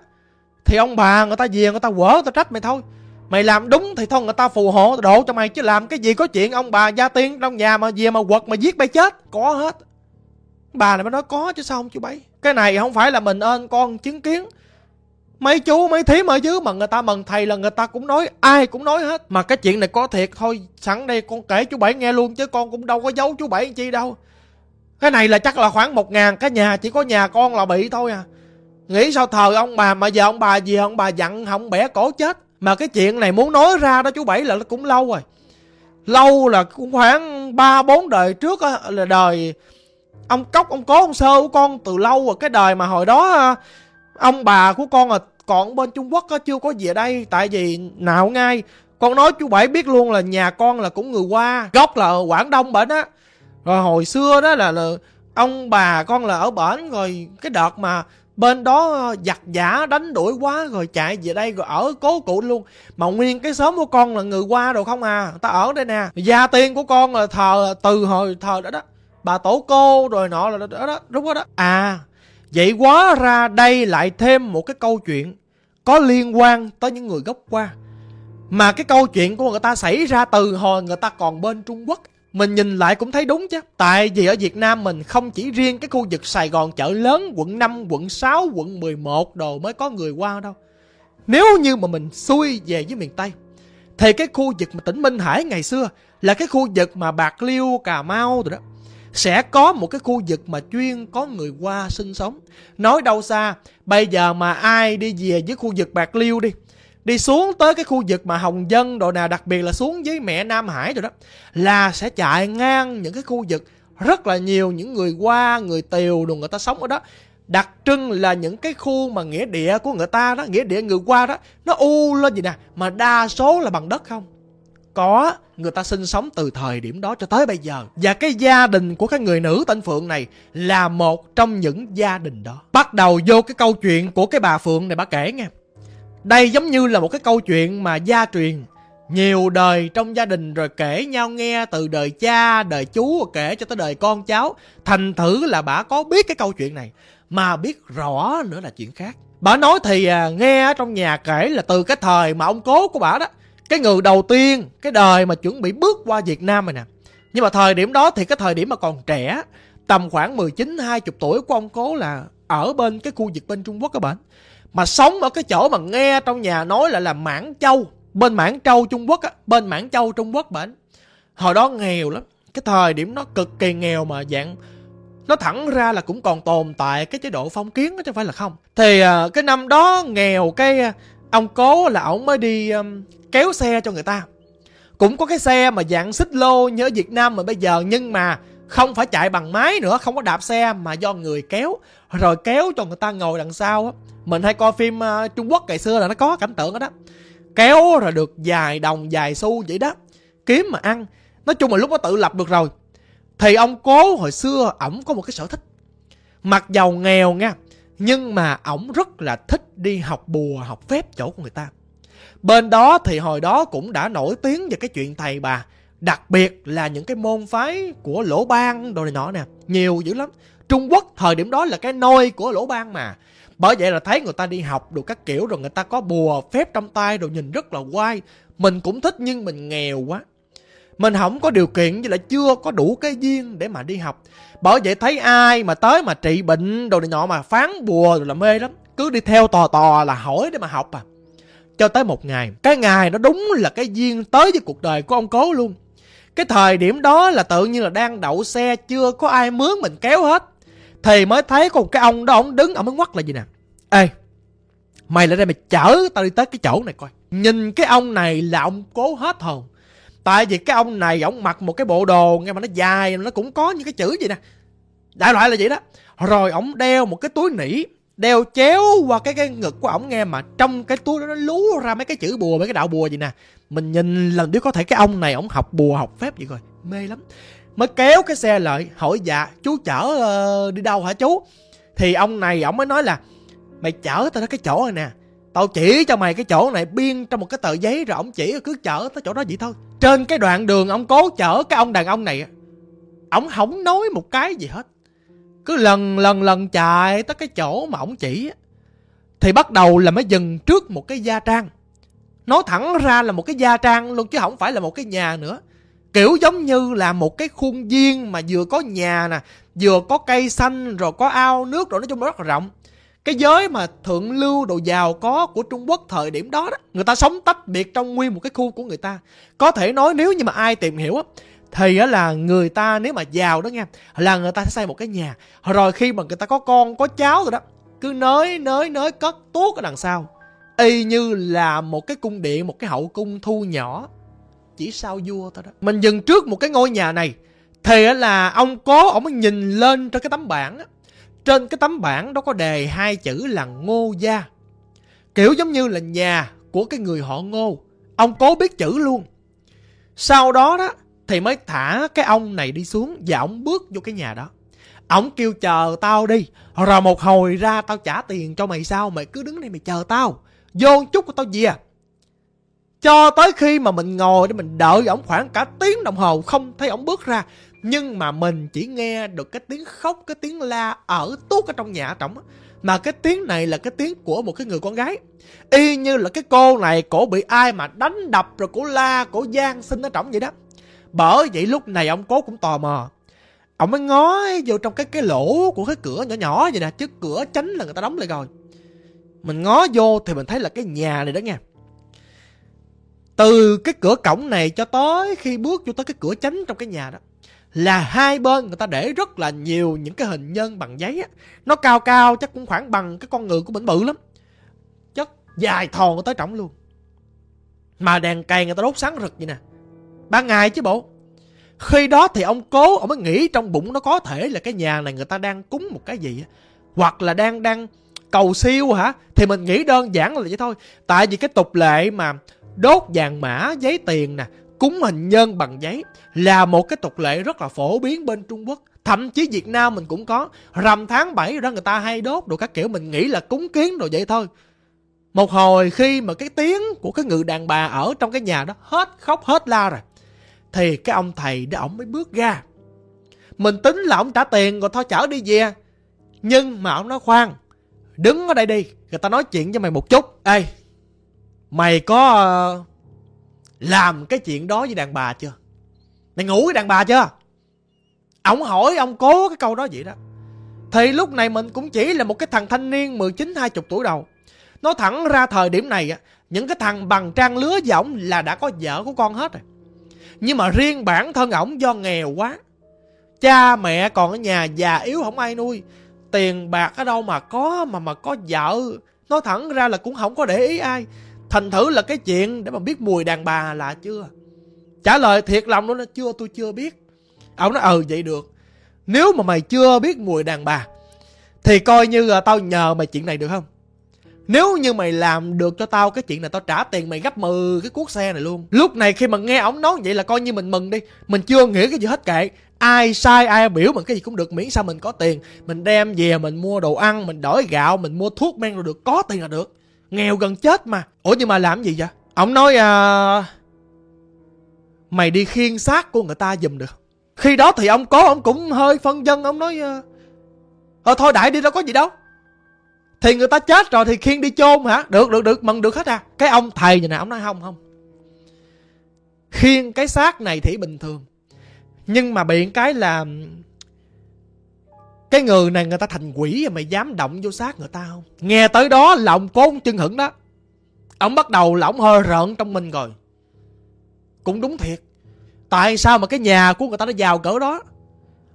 thì ông bà người ta về người ta quở người ta trách mày thôi. Mày làm đúng thì thôi người ta phù hộ độ cho mày, Chứ làm cái gì có chuyện ông bà gia tiên trong nhà mà về mà quật mà giết bay chết, Có hết. Bà này mới nói có chứ sao không chú bảy? Cái này không phải là mình ơn con chứng kiến Mấy chú mấy thím ở dưới mà người ta mần thầy là người ta cũng nói Ai cũng nói hết. Mà cái chuyện này có thiệt thôi Sẵn đây con kể chú Bảy nghe luôn Chứ con cũng đâu có giấu chú Bảy chi đâu. Cái này là chắc là khoảng một ngàn Cái nhà chỉ có nhà con là bị thôi à. Nghĩ sao thờ ông bà mà giờ ông bà gì ông bà dặn không bẻ cổ chết. Mà cái chuyện này muốn nói ra đó chú Bảy là nó cũng lâu rồi. Lâu là cũng khoảng 3-4 đời trước á, là đời Ông Cốc, ông Cố, ông Sơ của con từ lâu rồi. Cái đời mà hồi đó ông bà của con à còn bên Trung Quốc á, chưa có về đây Tại vì nào ngay Con nói chú Bảy biết luôn là nhà con là cũng người qua Gốc là Quảng Đông bển á Rồi hồi xưa đó là, là ông bà con là ở bển Rồi cái đợt mà Bên đó ờ, giặt giả đánh đuổi quá rồi chạy về đây rồi ở cố cụ luôn. Mà nguyên cái xóm của con là người qua rồi không à. Ta ở đây nè. Gia tiên của con là thờ từ hồi thờ đó đó. Bà tổ cô rồi nọ là đó đó. Đúng đó đó. À. Vậy quá ra đây lại thêm một cái câu chuyện có liên quan tới những người gốc qua. Mà cái câu chuyện của người ta xảy ra từ hồi người ta còn bên Trung Quốc. Mình nhìn lại cũng thấy đúng chứ Tại vì ở Việt Nam mình không chỉ riêng cái khu vực Sài Gòn chợ lớn Quận 5, quận 6, quận 11 đồ mới có người qua đâu Nếu như mà mình xuôi về với miền Tây Thì cái khu vực mà tỉnh Minh Hải ngày xưa Là cái khu vực mà Bạc Liêu, Cà Mau rồi đó sẽ có một cái khu vực mà chuyên có người qua sinh sống. Nói đâu xa, Bây giờ mà ai đi về với khu vực Bạc Liêu đi đi xuống tới cái khu vực mà Hồng Dân đồ nào đặc biệt là xuống với mẹ Nam Hải rồi đó, là sẽ chạy ngang những cái khu vực rất là nhiều những người qua, người tiều đồ người ta sống ở đó. Đặc trưng là những cái khu mà nghĩa địa của người ta đó, nghĩa địa người qua đó, nó u lên gì nè, mà đa số là bằng đất không? Có người ta sinh sống từ thời điểm đó cho tới bây giờ và cái gia đình của cái người nữ tên phượng này là một trong những gia đình đó bắt đầu vô cái câu chuyện của cái bà phượng này bà kể nghe đây giống như là một cái câu chuyện mà gia truyền nhiều đời trong gia đình rồi kể nhau nghe từ đời cha, đời chú kể cho tới đời con cháu. Thành thử là bà có biết cái câu chuyện này mà biết rõ nữa là chuyện khác. Bà nói thì à, nghe trong nhà kể là từ cái thời mà ông cố của bà đó, cái người đầu tiên, cái đời mà chuẩn bị bước qua Việt Nam rồi nè. Nhưng mà thời điểm đó thì cái thời điểm mà còn trẻ, tầm khoảng 19 20 tuổi của ông cố là ở bên cái khu vực bên Trung Quốc các bạn. Mà sống ở cái chỗ mà nghe trong nhà nói là là Mãn Châu bên Mãn Châu Trung Quốc á bên Mãn Châu Trung Quốc bạn. Hồi đó nghèo lắm cái thời điểm nó cực kỳ nghèo mà dạng nó thẳng ra là cũng còn tồn tại cái chế độ phong kiến đó chứ không phải là không. Thì à, cái năm đó nghèo cái à, ông cố là ổng mới đi um, kéo xe cho người ta. Cũng có cái xe mà dạng xích lô như ở Việt Nam mà bây giờ nhưng mà không phải chạy bằng máy nữa không có đạp xe mà do người kéo. Rồi kéo cho người ta ngồi đằng sau á. Mình hay coi phim uh, trung quốc ngày xưa là nó có cảnh tượng đó đó. Kéo rồi được vài đồng vài xu vậy đó. Kiếm mà ăn. Nói chung là lúc nó tự lập được rồi. Thì ông cố hồi xưa ổng có một cái sở thích. Mặc giàu nghèo nha nhưng mà ổng rất là thích đi học bùa, học phép chỗ của người ta. Bên đó thì hồi đó cũng đã nổi tiếng về cái chuyện thầy bà, đặc biệt là những cái môn phái của lỗ ban đồ này nọ nè, nhiều dữ lắm. Trung quốc thời điểm đó là cái nôi của lỗ ban mà. Bởi vậy là thấy người ta đi học được các kiểu rồi người ta có bùa phép trong tay rồi nhìn rất là quay. Mình cũng thích nhưng mình nghèo quá. Mình không có điều kiện, với lại chưa có đủ cái duyên để mà đi học bởi vậy thấy ai mà tới mà trị bệnh đồ này nọ mà phán bùa rồi là mê lắm. Cứ đi theo tò tò là hỏi để mà học à. Cho tới một ngày, cái ngày nó đúng là cái duyên tới với cuộc đời của ông cố luôn. Cái thời điểm đó là tự nhiên là đang đậu xe, chưa có ai mướn mình kéo hết. Thì mới thấy có một cái ông đó, ông đứng ông mới ngoắt là gì nè. Ê, mày lại đây mày chở tao đi tới cái chỗ này coi. Nhìn cái ông này là ông cố hết hồn tại vì cái ông này ổng mặc một cái bộ đồ nghe mà nó dài nó cũng có những cái chữ gì nè. Đại loại là vậy đó. Rồi ổng đeo một cái túi nỉ đeo chéo qua cái cái ngực của ổng nghe mà trong cái túi đó nó lú ra mấy cái chữ bùa mấy cái đạo bùa gì nè. Mình nhìn lần biết có thể cái ông này ổng học bùa học phép gì rồi mê lắm. Mới kéo cái xe lại hỏi dạ chú chở uh, đi đâu hả chú? Thì ông này ổng mới nói là mày chở tao tới cái chỗ này nè tao chỉ cho mày cái chỗ này biên trong một cái tờ giấy rồi ông chỉ, cứ chở tới chỗ đó vậy thôi. Trên cái đoạn đường ông cố chở cái ông đàn ông này, ông không nói một cái gì hết. Cứ lần lần lần chạy tới cái chỗ mà ông chỉ thì bắt đầu là mới dừng trước một cái gia trang. Nói thẳng ra là một cái gia trang luôn chứ không phải là một cái nhà nữa. Kiểu giống như là một cái khuôn viên mà vừa có nhà nè, vừa có cây xanh, rồi có ao nước, rồi nói chung rất là rộng cái giới mà thượng lưu đồ giàu có của Trung Quốc thời điểm đó đó, người ta sống tách biệt trong nguyên một cái khu của người ta. Có thể nói nếu như mà ai tìm hiểu á, thì á là người ta nếu mà giàu đó nha là người ta sẽ xây một cái nhà. Rồi khi mà người ta có con, có cháu rồi đó, cứ nới nới nới cất tuốt ở đằng sau. Y như là một cái cung điện, một cái hậu cung thu nhỏ, chỉ sau vua thôi đó. Mình dừng trước một cái ngôi nhà này, thì á là ông cố ông mới nhìn lên trên cái tấm bảng á trên cái tấm bảng đó có đề hai chữ là ngô gia. Kiểu giống như là nhà của cái người họ ngô. Ông cố biết chữ luôn. Sau đó đó, thì mới thả cái ông này đi xuống và ông bước vô cái nhà đó. Ông kêu, chờ tao đi, rồi một hồi ra tao trả tiền cho mày sao? Mày cứ đứng đây mày chờ tao. Vô chút của tao về. Cho tới khi mà mình ngồi để mình đợi ổng khoảng cả tiếng đồng hồ không thấy ổng bước ra nhưng mà mình chỉ nghe được cái tiếng khóc, cái tiếng la ở tuốt ở trong nhà trọng mà cái tiếng này là cái tiếng của một cái người con gái. Y như là cái cô này cổ bị ai mà đánh đập rồi cổ la, cổ gian xin ở trọng vậy đó. Bởi vậy lúc này ông cố cũng tò mò. Ông mới ngó vô trong cái cái lỗ của cái cửa nhỏ nhỏ vậy nè, chứ cửa tránh là người ta đóng lại rồi. Mình ngó vô thì mình thấy là cái nhà này đó nha. Từ cái cửa cổng này cho tới khi bước vô tới cái cửa tránh trong cái nhà đó là hai bên người ta để rất là nhiều những cái hình nhân bằng giấy á. Nó cao cao chắc cũng khoảng bằng cái con người của mình bự lắm. Chất dài thòn tới trọng luôn. Mà đèn cày người ta đốt sáng rực vậy nè. Ban ngày chứ bộ. Khi đó thì ông cố, ông mới nghĩ trong bụng nó có thể là cái nhà này người ta đang cúng một cái gì hoặc là đang đang cầu siêu hả? Thì mình nghĩ đơn giản là vậy thôi. Tại vì cái tục lệ mà đốt vàng mã giấy tiền nè cúng hình nhân bằng giấy là một cái tục lệ rất là phổ biến bên Trung Quốc. Thậm chí Việt Nam mình cũng có. Rằm tháng 7 ra người ta hay đốt đồ các kiểu mình nghĩ là cúng kiến rồi vậy thôi. Một hồi khi mà cái tiếng của cái người đàn bà ở trong cái nhà đó hết khóc hết la rồi thì cái ông thầy đó ổng mới bước ra. Mình tính là ổng trả tiền rồi thôi chở đi về. Nhưng mà ổng nói khoan đứng ở đây đi người ta nói chuyện với mày một chút. Ê mày có uh, làm cái chuyện đó với đàn bà chưa? Mày ngủ với đàn bà chưa? Ông hỏi ông cố cái câu đó vậy đó. Thì lúc này mình cũng chỉ là một cái thằng thanh niên 19 20 tuổi đầu. Nói thẳng ra thời điểm này á, những cái thằng bằng trang lứa với ổng là đã có vợ của con hết rồi. Nhưng mà riêng bản thân ổng do nghèo quá. Cha, mẹ còn ở nhà già yếu không ai nuôi. Tiền bạc ở đâu mà có mà mà có vợ. Nói thẳng ra là cũng không có để ý ai thành thử là cái chuyện để mà biết mùi đàn bà là chưa? Trả lời thiệt lòng luôn nó chưa, tôi chưa biết. Ông nói ừ vậy được. Nếu mà mày chưa biết mùi đàn bà, Thì coi như là tao nhờ mày chuyện này được không? Nếu như mày làm được cho tao cái chuyện này, Tao trả tiền mày gấp 10 cái cuốc xe này luôn. Lúc này khi mà nghe ổng nói vậy là coi như mình mừng đi. Mình chưa nghĩ cái gì hết kệ. Ai sai, ai biểu mình cái gì cũng được, Miễn sao mình có tiền. Mình đem về mình mua đồ ăn, Mình đổi gạo, Mình mua thuốc men rồi được, Có tiền là được. Nghèo gần chết mà. Ủa nhưng mà làm gì vậy? Ổng nói à, Mày đi khiên xác của người ta giùm được. Khi đó thì ông có ông cũng hơi phân dân. Ông nói à, Ờ thôi đại đi đâu có gì đâu. Thì người ta chết rồi thì khiên đi chôn hả? Được được được mừng được hết à. Cái ông thầy này nè ông nói không không. Khiên cái xác này thì bình thường. Nhưng mà bị cái là cái người này người ta thành quỷ rồi mày dám động vô xác người ta không? Nghe tới đó là ông cố ông chân hững đó. Ông bắt đầu là ông hơi rợn trong mình rồi. Cũng đúng thiệt. Tại sao mà cái nhà của người ta nó giàu cỡ đó?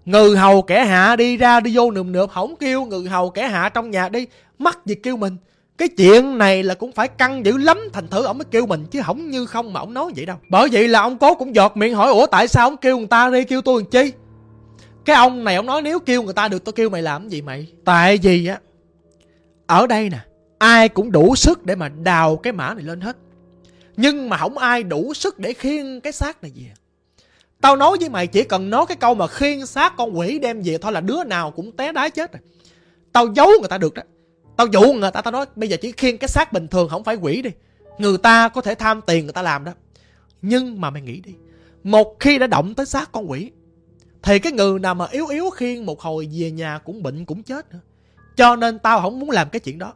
Ngừ hầu kẻ hạ đi ra đi vô nườm nượp Không kêu ngừ hầu kẻ hạ trong nhà đi. Mắc gì kêu mình? Cái chuyện này là cũng phải căng dữ lắm Thành thử ông mới kêu mình chứ không như không mà ông nói vậy đâu. Bởi vậy là ông cố cũng giọt miệng hỏi, Ủa, tại sao ông kêu người ta đi, kêu tôi làm chi? Cái ông này ông nói nếu kêu người ta được tôi kêu mày làm gì mày? Tại vì á, Ở đây nè, Ai cũng đủ sức để mà đào cái mã này lên hết. Nhưng mà không ai đủ sức để khiêng cái xác này về. Tao nói với mày, chỉ cần nói cái câu mà khiêng xác con quỷ đem về thôi là đứa nào cũng té đái chết rồi. Tao giấu người ta được đó. Tao dụ người ta, tao nói, bây giờ chỉ khiêng cái xác bình thường, không phải quỷ đi. Người ta có thể tham tiền người ta làm đó. Nhưng mà mày nghĩ đi, Một khi đã động tới xác con quỷ thì cái người nào mà yếu yếu khiên một hồi về nhà cũng bệnh cũng chết nữa Cho nên tao không muốn làm cái chuyện đó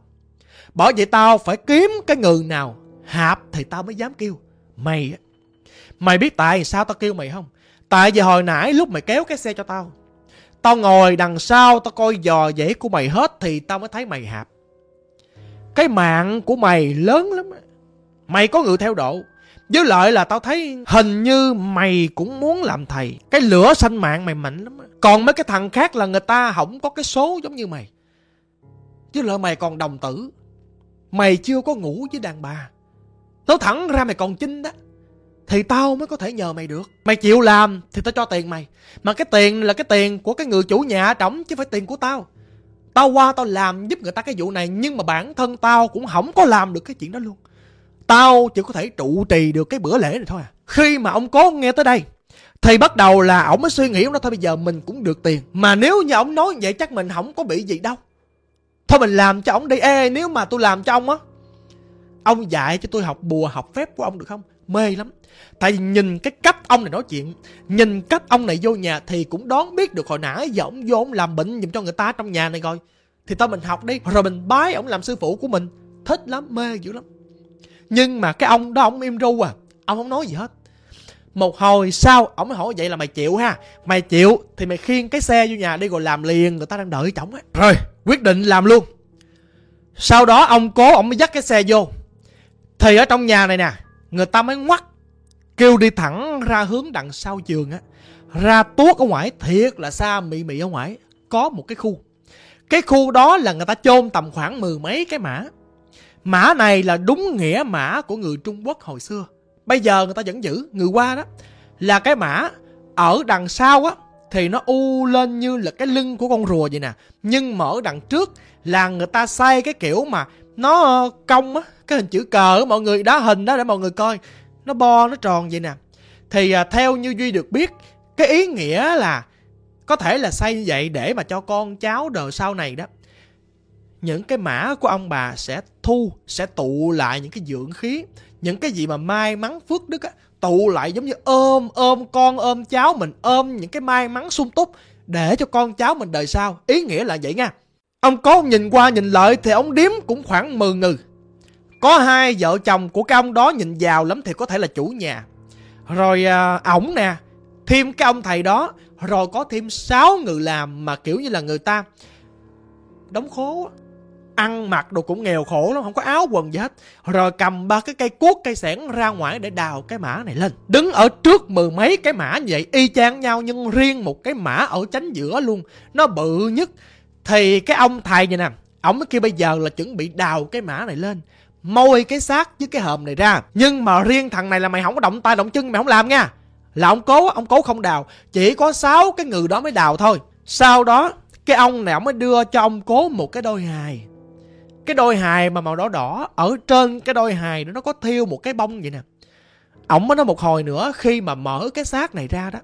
bởi vậy tao phải kiếm cái người nào hạp thì tao mới dám kêu. Mày á. Mày biết tại sao tao kêu mày không? Tại vì hồi nãy lúc mày kéo cái xe cho tao. Tao ngồi đằng sau tao coi dò dãy của mày hết thì tao mới thấy mày hạp. Cái mạng của mày lớn lắm. Mày có người theo độ. Với lại là tao thấy hình như mày cũng muốn làm thầy. Cái lửa xanh mạng mày mạnh lắm. Còn mấy cái thằng khác là người ta không có cái số giống như mày. Chứ lỡ mày còn đồng tử, Mày chưa có ngủ với đàn bà Nói thẳng ra mày còn chinh đó Thì tao mới có thể nhờ mày được Mày chịu làm thì tao cho tiền mày Mà cái tiền là cái tiền của cái người chủ nhà trống Chứ phải tiền của tao Tao qua tao làm giúp người ta cái vụ này Nhưng mà bản thân tao cũng không có làm được cái chuyện đó luôn Tao chỉ có thể trụ trì được cái bữa lễ này thôi à. Khi mà ông cố nghe tới đây, Thì bắt đầu là ổng mới suy nghĩ đó, thôi bây giờ mình cũng được tiền, Mà nếu như ổng nói vậy chắc mình không có bị gì đâu. Thôi mình làm cho ông đi. Ê, nếu mà tôi làm cho ông á, Ông dạy cho tôi học bùa, học phép của ông được không? Mê lắm. Tại vì nhìn cái cách ông này nói chuyện, Nhìn cách ông này vô nhà Thì cũng đoán biết được hồi nãy giờ ổng vô ông làm bệnh Dùm cho người ta trong nhà này rồi Thì tao mình học đi, Rồi mình bái ông làm sư phụ của mình. Thích lắm, mê dữ lắm. Nhưng mà cái ông đó ông im ru à Ông không nói gì hết. Một hồi sau ông mới hỏi vậy là mày chịu ha? Mày chịu thì mày khiêng cái xe vô nhà đi rồi làm liền người ta đang đợi chồng á. Rồi quyết định làm luôn. Sau đó ông cố ông mới dắt cái xe vô. Thì ở trong nhà này nè người ta mới ngoắt kêu đi thẳng ra hướng đằng sau giường á. Ra tuốt ở ngoài thiệt là xa mị mị ở ngoài có một cái khu. Cái khu đó là người ta chôn tầm khoảng mười mấy cái mã mã này là đúng nghĩa mã của người trung quốc hồi xưa. Bây giờ người ta vẫn giữ người qua đó. Là cái mã ở đằng sau á thì nó u lên như là cái lưng của con rùa vậy nè. Nhưng mở đằng trước là người ta xây cái kiểu mà nó cong á cái hình chữ cờ mọi người đá hình đó để mọi người coi. Nó bo nó tròn vậy nè. Thì à, theo như duy được biết cái ý nghĩa là có thể là xây như vậy để mà cho con cháu đời sau này đó những cái mã của ông bà sẽ thu sẽ tụ lại những cái dưỡng khí. Những cái gì mà may mắn phước đức á tụ lại giống như ôm ôm con ôm cháu mình ôm những cái may mắn sung túc để cho con cháu mình đời sau. Ý nghĩa là vậy nha. Ông cố nhìn qua nhìn lại thì ông điếm cũng khoảng 10 người có hai vợ chồng của cái ông đó nhìn giàu lắm thì có thể là chủ nhà. Rồi à, ổng nè thêm cái ông thầy đó rồi có thêm 6 người làm mà kiểu như là người ta đóng khố ăn mặc đồ cũng nghèo khổ lắm, không có áo quần gì hết. Rồi cầm ba cái cây cuốc, cây sẻng ra ngoài để đào cái mã này lên. Đứng ở trước mười mấy cái mã như vậy, y chang nhau nhưng riêng một cái mã ở chánh giữa luôn. Nó bự nhất. Thì cái ông thầy này nè ổng kia bây giờ là chuẩn bị đào cái mã này lên, môi cái xác với cái hòm này ra. Nhưng mà riêng thằng này là mày không có động tay động chân, mày không làm nha. Là ông cố ông cố không đào. Chỉ có sáu cái người đó mới đào thôi. Sau đó, cái ông này ông mới đưa cho ông cố một cái đôi hài cái đôi hài mà màu đỏ đỏ, ở trên cái đôi hài đó nó có thiêu một cái bông vậy nè. Ổng mới nói một hồi nữa, khi mà mở cái xác này ra đó,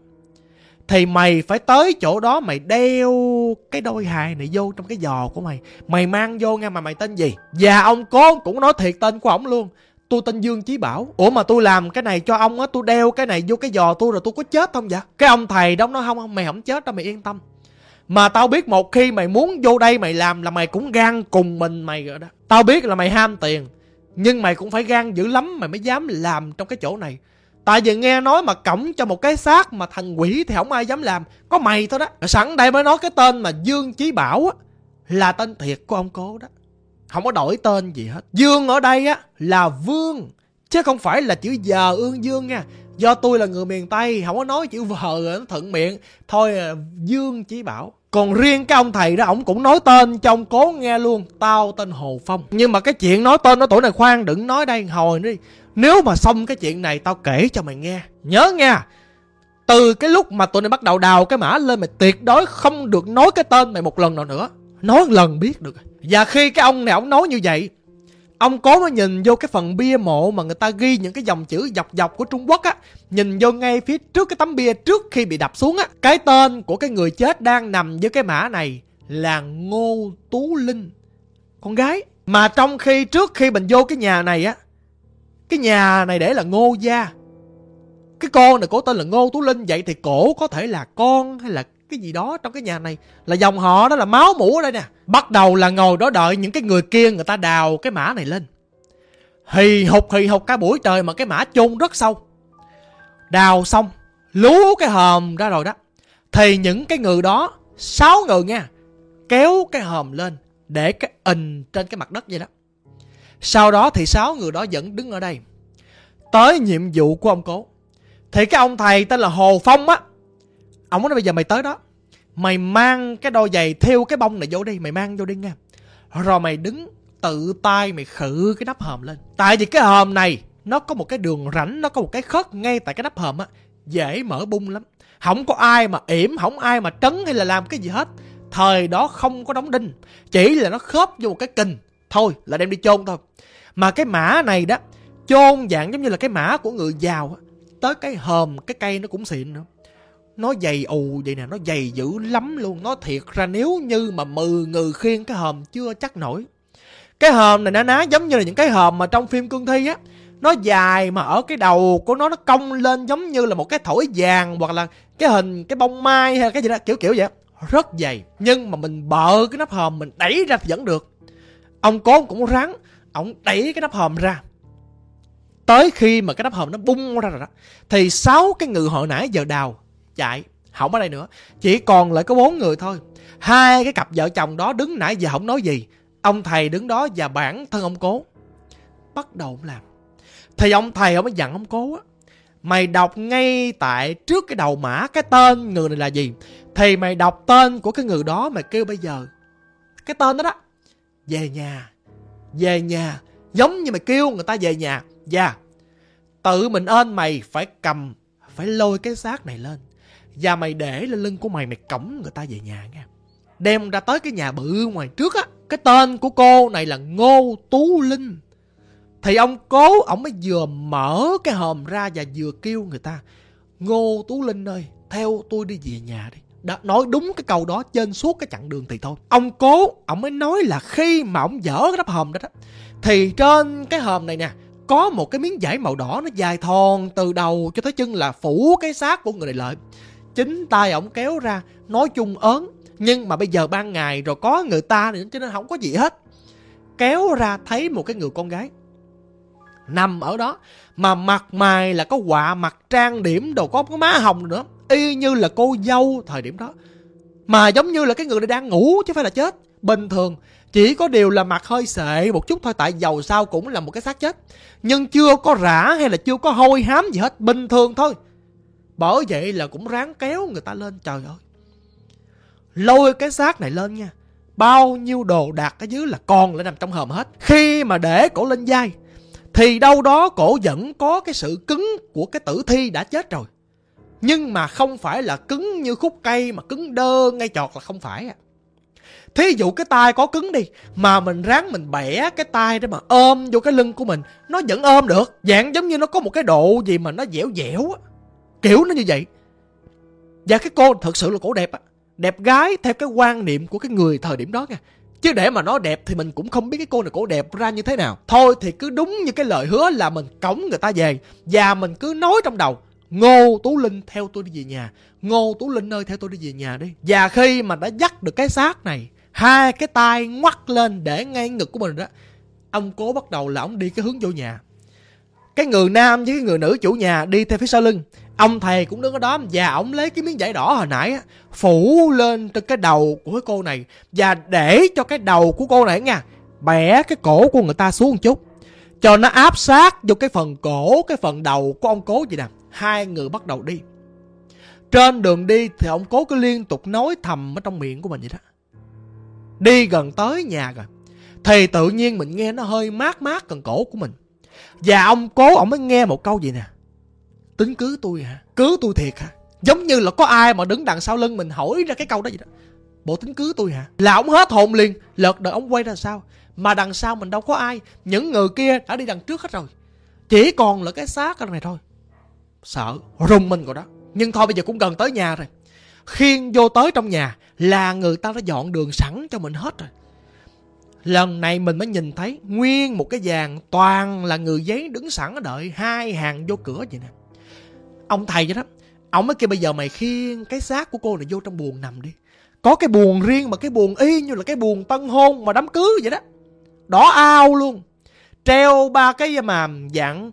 thì mày phải tới chỗ đó mày đeo cái đôi hài này vô trong cái giò của mày. Mày mang vô nghe mà mày tên gì? Và ông cố cũng nói thiệt tên của ổng luôn. Tôi tên dương chí bảo. Ủa mà tôi làm cái này cho ông á, tôi đeo cái này vô cái giò tôi rồi tôi có chết không vậy? Cái ông thầy đó nó không không, mày không chết đâu, mày yên tâm mà tao biết một khi mày muốn vô đây mày làm là mày cũng gan cùng mình mày rồi đó tao biết là mày ham tiền, nhưng mày cũng phải gan dữ lắm mày mới dám làm trong cái chỗ này Tại vì nghe nói mà cổng cho một cái xác mà thành quỷ thì không ai dám làm. Có mày thôi đó. Sẵn đây mới nói cái tên mà Dương Chí Bảo á. Là tên thiệt của ông cố đó. Không có đổi tên gì hết. Dương ở đây á là Vương. Chứ không phải là chữ giờ ương dương nha. Do tôi là người miền Tây. Không có nói chữ vờ nó thuận miệng. Thôi à, Dương Chí Bảo. Còn riêng cái ông thầy đó ổng cũng nói tên trong cố nghe luôn Tao tên Hồ Phong Nhưng mà cái chuyện nói tên nó tuổi này khoan đừng nói đây hồi nữa đi Nếu mà xong cái chuyện này tao kể cho mày nghe Nhớ nha Từ cái lúc mà tụi này bắt đầu đào cái mã lên Mày tuyệt đối không được nói cái tên mày một lần nào nữa Nói lần biết được Và khi cái ông này ổng nói như vậy Ông cố nó nhìn vô cái phần bia mộ mà người ta ghi những cái dòng chữ dọc dọc của Trung Quốc á. Nhìn vô ngay phía trước cái tấm bia trước khi bị đập xuống á. Cái tên của cái người chết đang nằm dưới cái mã này là Ngô Tú Linh. Con gái. Mà trong khi trước khi mình vô cái nhà này á. Cái nhà này để là Ngô Gia. Cái con này cổ tên là Ngô Tú Linh. Vậy thì cổ có thể là con hay là cái gì đó trong cái nhà này là dòng họ đó là máu mũ ở đây nè. Bắt đầu là ngồi đó đợi những cái người kia người ta đào cái mã này lên. Hì hục hì hục cả buổi trời mà cái mã chôn rất sâu. Đào xong, lú cái hòm ra rồi đó. Thì những cái người đó, sáu người nha, kéo cái hòm lên để cái ình trên cái mặt đất vậy đó. Sau đó thì sáu người đó vẫn đứng ở đây. Tới nhiệm vụ của ông cố. Thì cái ông thầy tên là hồ phong á Ông nói bây giờ mày tới đó. Mày mang cái đôi giày, theo cái bông này vô đi, Mày mang vô đi nha. Rồi mày đứng tự tay mày khử cái nắp hòm lên. Tại vì cái hòm này, Nó có một cái đường rãnh, Nó có một cái khớp ngay tại cái nắp hòm á, Dễ mở bung lắm. Không có ai mà yểm Không ai mà trấn hay là làm cái gì hết. Thời đó không có đóng đinh, Chỉ là nó khớp vô một cái kình. Thôi, là đem đi chôn thôi. Mà cái mã này đó, Chôn dạng giống như là cái mã của người giàu á, Tới cái hòm, cái cây nó cũng xịn nữa nó dày ù vậy nè, nó dày dữ lắm luôn. Nó thiệt ra nếu như mà mừ người khiêng cái hòm chưa chắc nổi. Cái hòm này nó ná giống như là những cái hòm mà trong phim cương thi á. Nó dài mà ở cái đầu của nó nó cong lên giống như là một cái thổi vàng hoặc là cái hình cái bông mai hay cái gì đó, kiểu kiểu vậy rất dày, nhưng mà mình bợ cái nắp hòm mình đẩy ra thì vẫn được. Ông cố cũng ráng, ông đẩy cái nắp hòm ra. Tới khi mà cái nắp hòm nó bung ra rồi đó, thì sáu cái người hồi nãy giờ đào chạy. Không ở đây nữa. Chỉ còn lại có bốn người thôi. Hai cái cặp vợ chồng đó đứng nãy giờ không nói gì. Ông thầy đứng đó và bản thân ông cố. Bắt đầu ông làm. Thì ông thầy ông mới dặn ông cố á, mày đọc ngay tại trước cái đầu mã cái tên người này là gì? Thì mày đọc tên của cái người đó mày kêu bây giờ. Cái tên đó đó. Về nhà. Về nhà. Giống như mày kêu người ta về nhà. Và yeah. tự mình ơn mày phải cầm, phải lôi cái xác này lên và mày để lên lưng của mày Mày cõng người ta về nhà nha Đem ra tới cái nhà bự ngoài trước á, Cái tên của cô này là Ngô Tú Linh. Thì ông cố, Ông mới vừa mở cái hòm ra Và vừa kêu người ta, Ngô Tú Linh ơi, Theo tôi đi về nhà đi. Đã nói đúng cái câu đó trên suốt cái chặng đường thì thôi. Ông cố, ông mới nói là khi mà ông dở cái nắp hòm đó đó, thì trên cái hòm này nè, có một cái miếng vải màu đỏ nó dài thòn từ đầu cho tới chân là phủ cái xác của người này lại chính tay ổng kéo ra, nói chung ớn. Nhưng mà bây giờ ban ngày rồi có người ta nữa, cho nên không có gì hết. Kéo ra thấy một cái người con gái. Nằm ở đó, mà mặt mày là có quạ mặt trang điểm đồ, có cái má hồng nữa. Y như là cô dâu thời điểm đó. Mà giống như là cái người này đang ngủ chứ phải là chết. Bình thường, chỉ có điều là mặt hơi sệ một chút thôi, tại dầu sao cũng là một cái xác chết. Nhưng chưa có rã hay là chưa có hôi hám gì hết, bình thường thôi bởi vậy là cũng ráng kéo người ta lên. Trời ơi. Lôi cái xác này lên nha. Bao nhiêu đồ đạc ở dưới là còn lại nằm trong hòm hết. Khi mà để cổ lên dai thì đâu đó cổ vẫn có cái sự cứng của cái tử thi đã chết rồi. Nhưng mà không phải là cứng như khúc cây mà cứng đơ ngay chọt là không phải à. Thí dụ cái tay có cứng đi, Mà mình ráng mình bẻ cái tay để mà ôm vô cái lưng của mình, Nó vẫn ôm được. Dạng giống như nó có một cái độ gì mà nó dẻo dẻo á. Kiểu nó như vậy. Và cái cô thật sự là cổ đẹp á. Đẹp gái theo cái quan niệm của cái người thời điểm đó nha. Chứ để mà nó đẹp thì mình cũng không biết cái cô này cổ đẹp ra như thế nào. Thôi thì cứ đúng như cái lời hứa là mình cổng người ta về. Và mình cứ nói trong đầu, Ngô Tú Linh theo tôi đi về nhà. Ngô Tú Linh ơi, theo tôi đi về nhà đi. Và khi mà đã dắt được cái xác này, Hai cái tay ngoắt lên để ngay ngực của mình đó, Ông cố bắt đầu là ông đi cái hướng vô nhà. Cái người nam với cái người nữ chủ nhà đi theo phía sau lưng. Ông thầy cũng đứng ở đó Và ông lấy cái miếng vải đỏ hồi nãy Phủ lên trên cái đầu của cái cô này Và để cho cái đầu của cô này nha, Bẻ cái cổ của người ta xuống một chút. Cho nó áp sát vô cái phần cổ, Cái phần đầu của ông cố vậy nè. Hai người bắt đầu đi. Trên đường đi thì ông cố cứ liên tục nói thầm ở trong miệng của mình vậy đó. Đi gần tới nhà rồi Thì tự nhiên mình nghe nó hơi mát mát gần cổ của mình. Và ông cố, ông mới nghe một câu gì nè? Tính cứ tôi hả? Cứ tôi thiệt hả? Giống như là có ai mà đứng đằng sau lưng mình hỏi ra cái câu đó vậy đó. Bộ tính cứ tôi hả? Là ông hết hồn liền. Lợt đợi ông quay ra sao? Mà đằng sau mình đâu có ai. Những người kia đã đi đằng trước hết rồi. Chỉ còn là cái xác này thôi. Sợ rung mình rồi đó. Nhưng thôi bây giờ cũng gần tới nhà rồi. Khiên vô tới trong nhà Là người ta đã dọn đường sẵn cho mình hết rồi. Lần này mình mới nhìn thấy Nguyên một cái dàn toàn là người giấy đứng sẵn đợi Hai hàng vô cửa vậy nè. Ông thầy vậy đó Ông mới kêu bây giờ mày khiêng cái xác của cô này vô trong buồng nằm đi. Có cái buồng riêng mà cái buồng y như là cái buồng tân hôn mà đám cưới vậy đó. Đỏ ao luôn. Treo ba cái mà dạng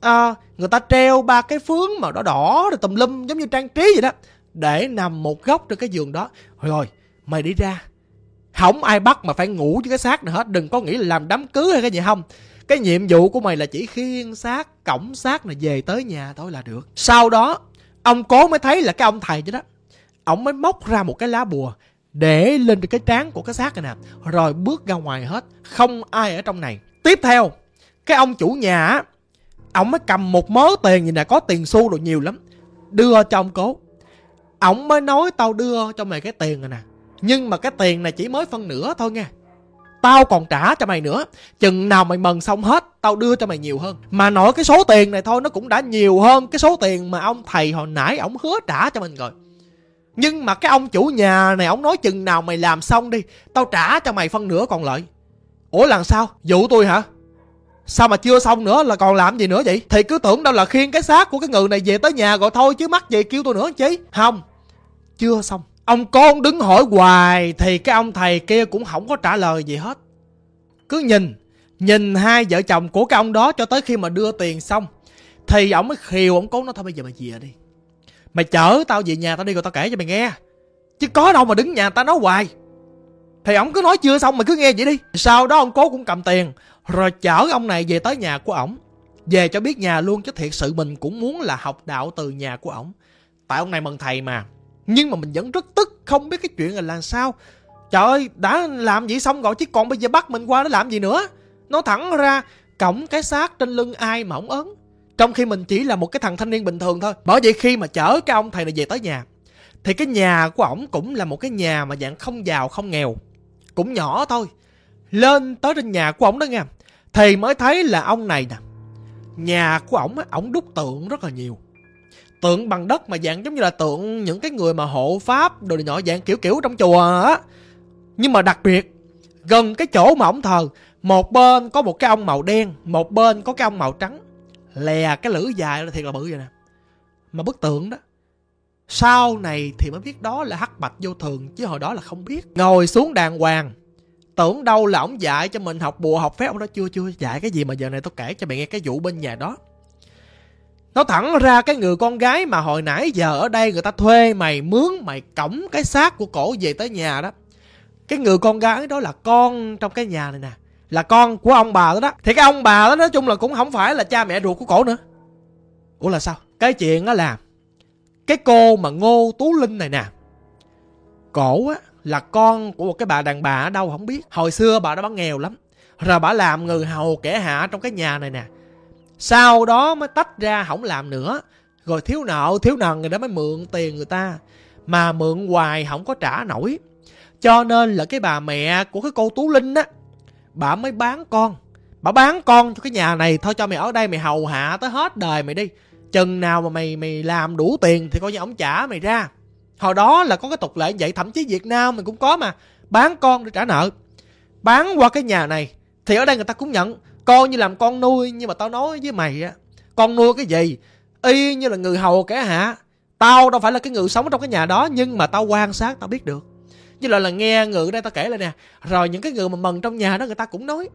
à, Người ta treo ba cái phướng mà đỏ đỏ rồi tùm lum giống như trang trí vậy đó Để nằm một góc trên cái giường đó. Rồi rồi mày đi ra. Không ai bắt mà phải ngủ với cái xác này hết. Đừng có nghĩ là làm đám cưới hay cái gì, không. Cái nhiệm vụ của mày là chỉ khiêng xác, Cổng xác này về tới nhà thôi là được. Sau đó, Ông cố mới thấy là cái ông thầy chứ đó, Ông mới móc ra một cái lá bùa Để lên cái trán của cái xác này nè, Rồi bước ra ngoài hết. Không ai ở trong này. Tiếp theo, Cái ông chủ nhà Ông mới cầm một mớ tiền gì nè, Có tiền xu đồ nhiều lắm, Đưa cho ông cố. Ông mới nói tao đưa cho mày cái tiền này nè nhưng mà cái tiền này chỉ mới phân nửa thôi nha. Tao còn trả cho mày nữa. Chừng nào mày mần xong hết, Tao đưa cho mày nhiều hơn. Mà nói cái số tiền này thôi, Nó cũng đã nhiều hơn Cái số tiền mà ông thầy hồi nãy Ông hứa trả cho mình rồi. Nhưng mà cái ông chủ nhà này, Ông nói chừng nào mày làm xong đi, Tao trả cho mày phân nửa còn lợi. Ủa làm sao? Dụ tôi hả? Sao mà chưa xong nữa là còn làm gì nữa vậy? Thì cứ tưởng đâu là khiêng cái xác của cái người này về tới nhà rồi thôi, chứ mắc gì kêu tôi nữa chứ Không, Chưa xong. Ông con đứng hỏi hoài thì cái ông thầy kia cũng không có trả lời gì hết. Cứ nhìn, nhìn hai vợ chồng của cái ông đó cho tới khi mà đưa tiền xong. Thì ông mới khiều ông cố nó thôi bây giờ mày về đi. Mày chở tao về nhà tao đi rồi tao kể cho mày nghe. Chứ có đâu mà đứng nhà tao nói hoài. Thì ông cứ nói chưa xong mày cứ nghe vậy đi. Sau đó ông cố cũng cầm tiền. Rồi chở ông này về tới nhà của ổng. Về cho biết nhà luôn chứ thiệt sự mình cũng muốn là học đạo từ nhà của ổng. Tại ông này mần thầy mà. Nhưng mà mình vẫn rất tức, Không biết cái chuyện là làm sao. Trời ơi, đã làm vậy xong rồi, Chứ còn bây giờ bắt mình qua nó làm gì nữa? Nó thẳng ra, Cổng cái xác trên lưng ai mà ổng ấn. Trong khi mình chỉ là một cái thằng thanh niên bình thường thôi. Bởi vậy khi mà chở cái ông thầy này về tới nhà, Thì cái nhà của ổng cũng là một cái nhà mà dạng không giàu, không nghèo. Cũng nhỏ thôi. Lên tới trên nhà của ổng đó nha Thì mới thấy là ông này nè. Nhà của ổng ổng đúc tượng rất là nhiều tượng bằng đất mà dạng giống như là tượng những cái người mà hộ pháp đồ nhỏ dạng kiểu kiểu trong chùa á. Nhưng mà đặc biệt, gần cái chỗ mà ổng thờ, một bên có một cái ông màu đen, một bên có cái ông màu trắng. Lè cái lưỡi dài là thiệt là bự vậy nè. Mà bức tượng đó, sau này thì mới biết đó là hắc bạch vô thường, chứ hồi đó là không biết. Ngồi xuống đàng hoàng, tưởng đâu là ổng dạy cho mình học bùa, học phép. Ông đó chưa chưa dạy cái gì mà giờ này tôi kể cho mày nghe cái vụ bên nhà đó nó thẳng ra cái người con gái mà hồi nãy giờ ở đây người ta thuê mày mướn, mày cổng cái xác của cổ về tới nhà đó. Cái người con gái đó là con trong cái nhà này nè. Là con của ông bà đó đó. Thì cái ông bà đó nói chung là cũng không phải là cha mẹ ruột của cổ nữa. Ủa là sao? Cái chuyện đó là, cái cô mà Ngô Tú Linh này nè. Cổ á là con của một cái bà đàn bà ở đâu không biết. Hồi xưa bà đó bán nghèo lắm. Rồi bà làm người hầu kẻ hạ trong cái nhà này nè sau đó mới tách ra không làm nữa. Rồi thiếu nợ, thiếu nần người đó mới mượn tiền người ta. Mà mượn hoài không có trả nổi. Cho nên là cái bà mẹ của cái cô tú linh á, bà mới bán con. Bà bán con cho cái nhà này, thôi cho mày ở đây mày hầu hạ tới hết đời mày đi. Chừng nào mà mày mày làm đủ tiền thì coi như ổng trả mày ra. Hồi đó là có cái tục lệ vậy, thậm chí việt nam mình cũng có mà. Bán con để trả nợ. Bán qua cái nhà này, thì ở đây người ta cũng nhận coi như làm con nuôi, nhưng mà tao nói với mày á, con nuôi cái gì? Y như là người hầu kẻ hạ. Tao đâu phải là cái người sống trong cái nhà đó, nhưng mà tao quan sát, tao biết được. Như là là nghe người đây tao kể lại nè, rồi những cái người mà mần trong nhà đó người ta cũng nói.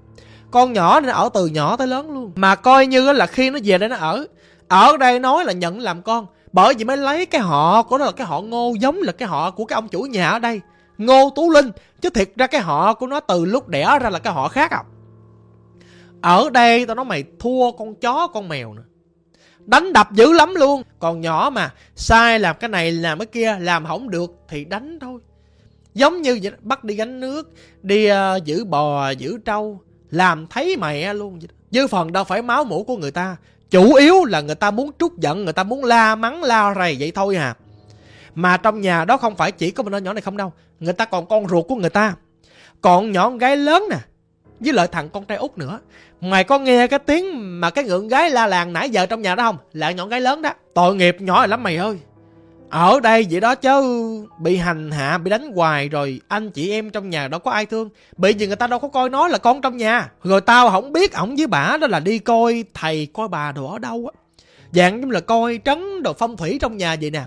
Con nhỏ nó ở từ nhỏ tới lớn luôn. Mà coi như là khi nó về đây nó ở ở đây nói là nhận làm con, bởi vì mới lấy cái họ của nó là cái họ ngô giống, là cái họ của cái ông chủ nhà ở đây, ngô tú linh. Chứ thiệt ra cái họ của nó từ lúc đẻ ra là cái họ khác à ở đây tao nói mày thua con chó con mèo nữa đánh đập dữ lắm luôn. Còn nhỏ mà sai làm cái này làm cái kia làm không được thì đánh thôi. Giống như vậy bắt đi gánh nước đi uh, giữ bò giữ trâu làm thấy mẹ luôn vậy dư phần đâu phải máu mũ của người ta. Chủ yếu là người ta muốn trút giận người ta muốn la mắng la rầy vậy thôi à. Mà trong nhà đó không phải chỉ có mình nhỏ này không đâu. Người ta còn con ruột của người ta. Còn nhỏ gái lớn nè với lại thằng con trai út nữa. Mày có nghe cái tiếng mà cái ngượng gái la làng nãy giờ trong nhà đó không? Là nhỏ gái lớn đó. Tội nghiệp nhỏ lắm mày ơi. Ở đây vậy đó chứ. Bị hành hạ, bị đánh hoài rồi. Anh chị em trong nhà đâu có ai thương. Bị gì người ta đâu có coi nó là con trong nhà. Rồi tao không biết, ổng với bả đó là đi coi thầy, coi bà đồ ở đâu á. Dạng như là coi trấn đồ phong thủy trong nhà vậy nè.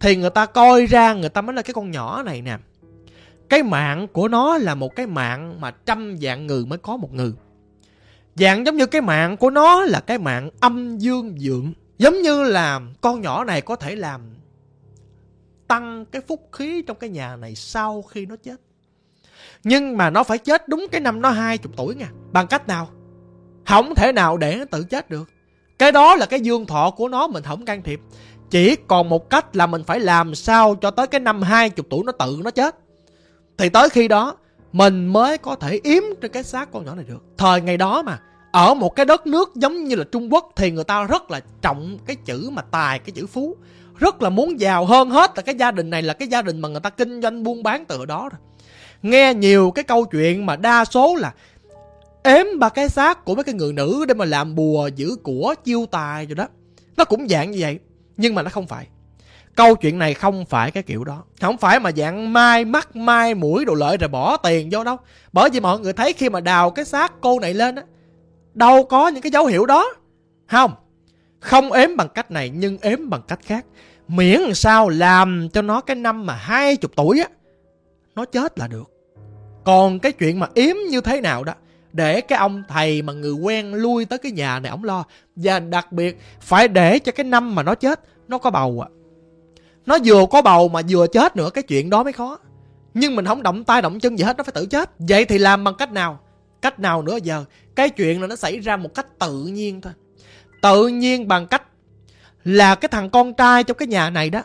Thì người ta coi ra, người ta mới là cái con nhỏ này nè cái mạng của nó là một cái mạng mà trăm dạng người mới có một người. Dạng giống như cái mạng của nó là cái mạng âm dương dượng giống như là con nhỏ này có thể làm tăng cái phúc khí trong cái nhà này sau khi nó chết. Nhưng mà nó phải chết đúng cái năm nó hai chục tuổi nha. Bằng cách nào? Không thể nào để nó tự chết được. Cái đó là cái dương thọ của nó mình không can thiệp. Chỉ còn một cách là mình phải làm sao cho tới cái năm hai chục tuổi nó tự nó chết thì tới khi đó, mình mới có thể yếm trên cái xác con nhỏ này được. Thời ngày đó mà, ở một cái đất nước giống như là trung quốc thì người ta rất là trọng cái chữ mà tài, cái chữ phú. Rất là muốn giàu hơn hết là cái gia đình này là cái gia đình mà người ta kinh doanh buôn bán từ đó rồi. Nghe nhiều cái câu chuyện mà đa số là ếm ba cái xác của mấy cái người nữ để mà làm bùa giữ của, chiêu tài rồi đó. Nó cũng dạng như vậy, nhưng mà nó không phải câu chuyện này không phải cái kiểu đó. Không phải mà dạng mai mắt, mai mũi đồ lợi rồi bỏ tiền vô đâu. Bởi vì mọi người thấy khi mà đào cái xác cô này lên á, đâu có những cái dấu hiệu đó. Không không ếm bằng cách này nhưng ếm bằng cách khác. Miễn sao làm cho nó cái năm mà hai chục tuổi á, nó chết là được. Còn cái chuyện mà yếm như thế nào đó, để cái ông thầy mà người quen lui tới cái nhà này ổng lo. Và đặc biệt phải để cho cái năm mà nó chết, nó có bầu à nó vừa có bầu mà vừa chết nữa, cái chuyện đó mới khó. Nhưng mình không động tay động chân gì hết, nó phải tự chết. Vậy thì làm bằng cách nào? Cách nào nữa giờ? Cái chuyện là nó xảy ra một cách tự nhiên thôi. Tự nhiên bằng cách là cái thằng con trai trong cái nhà này đó,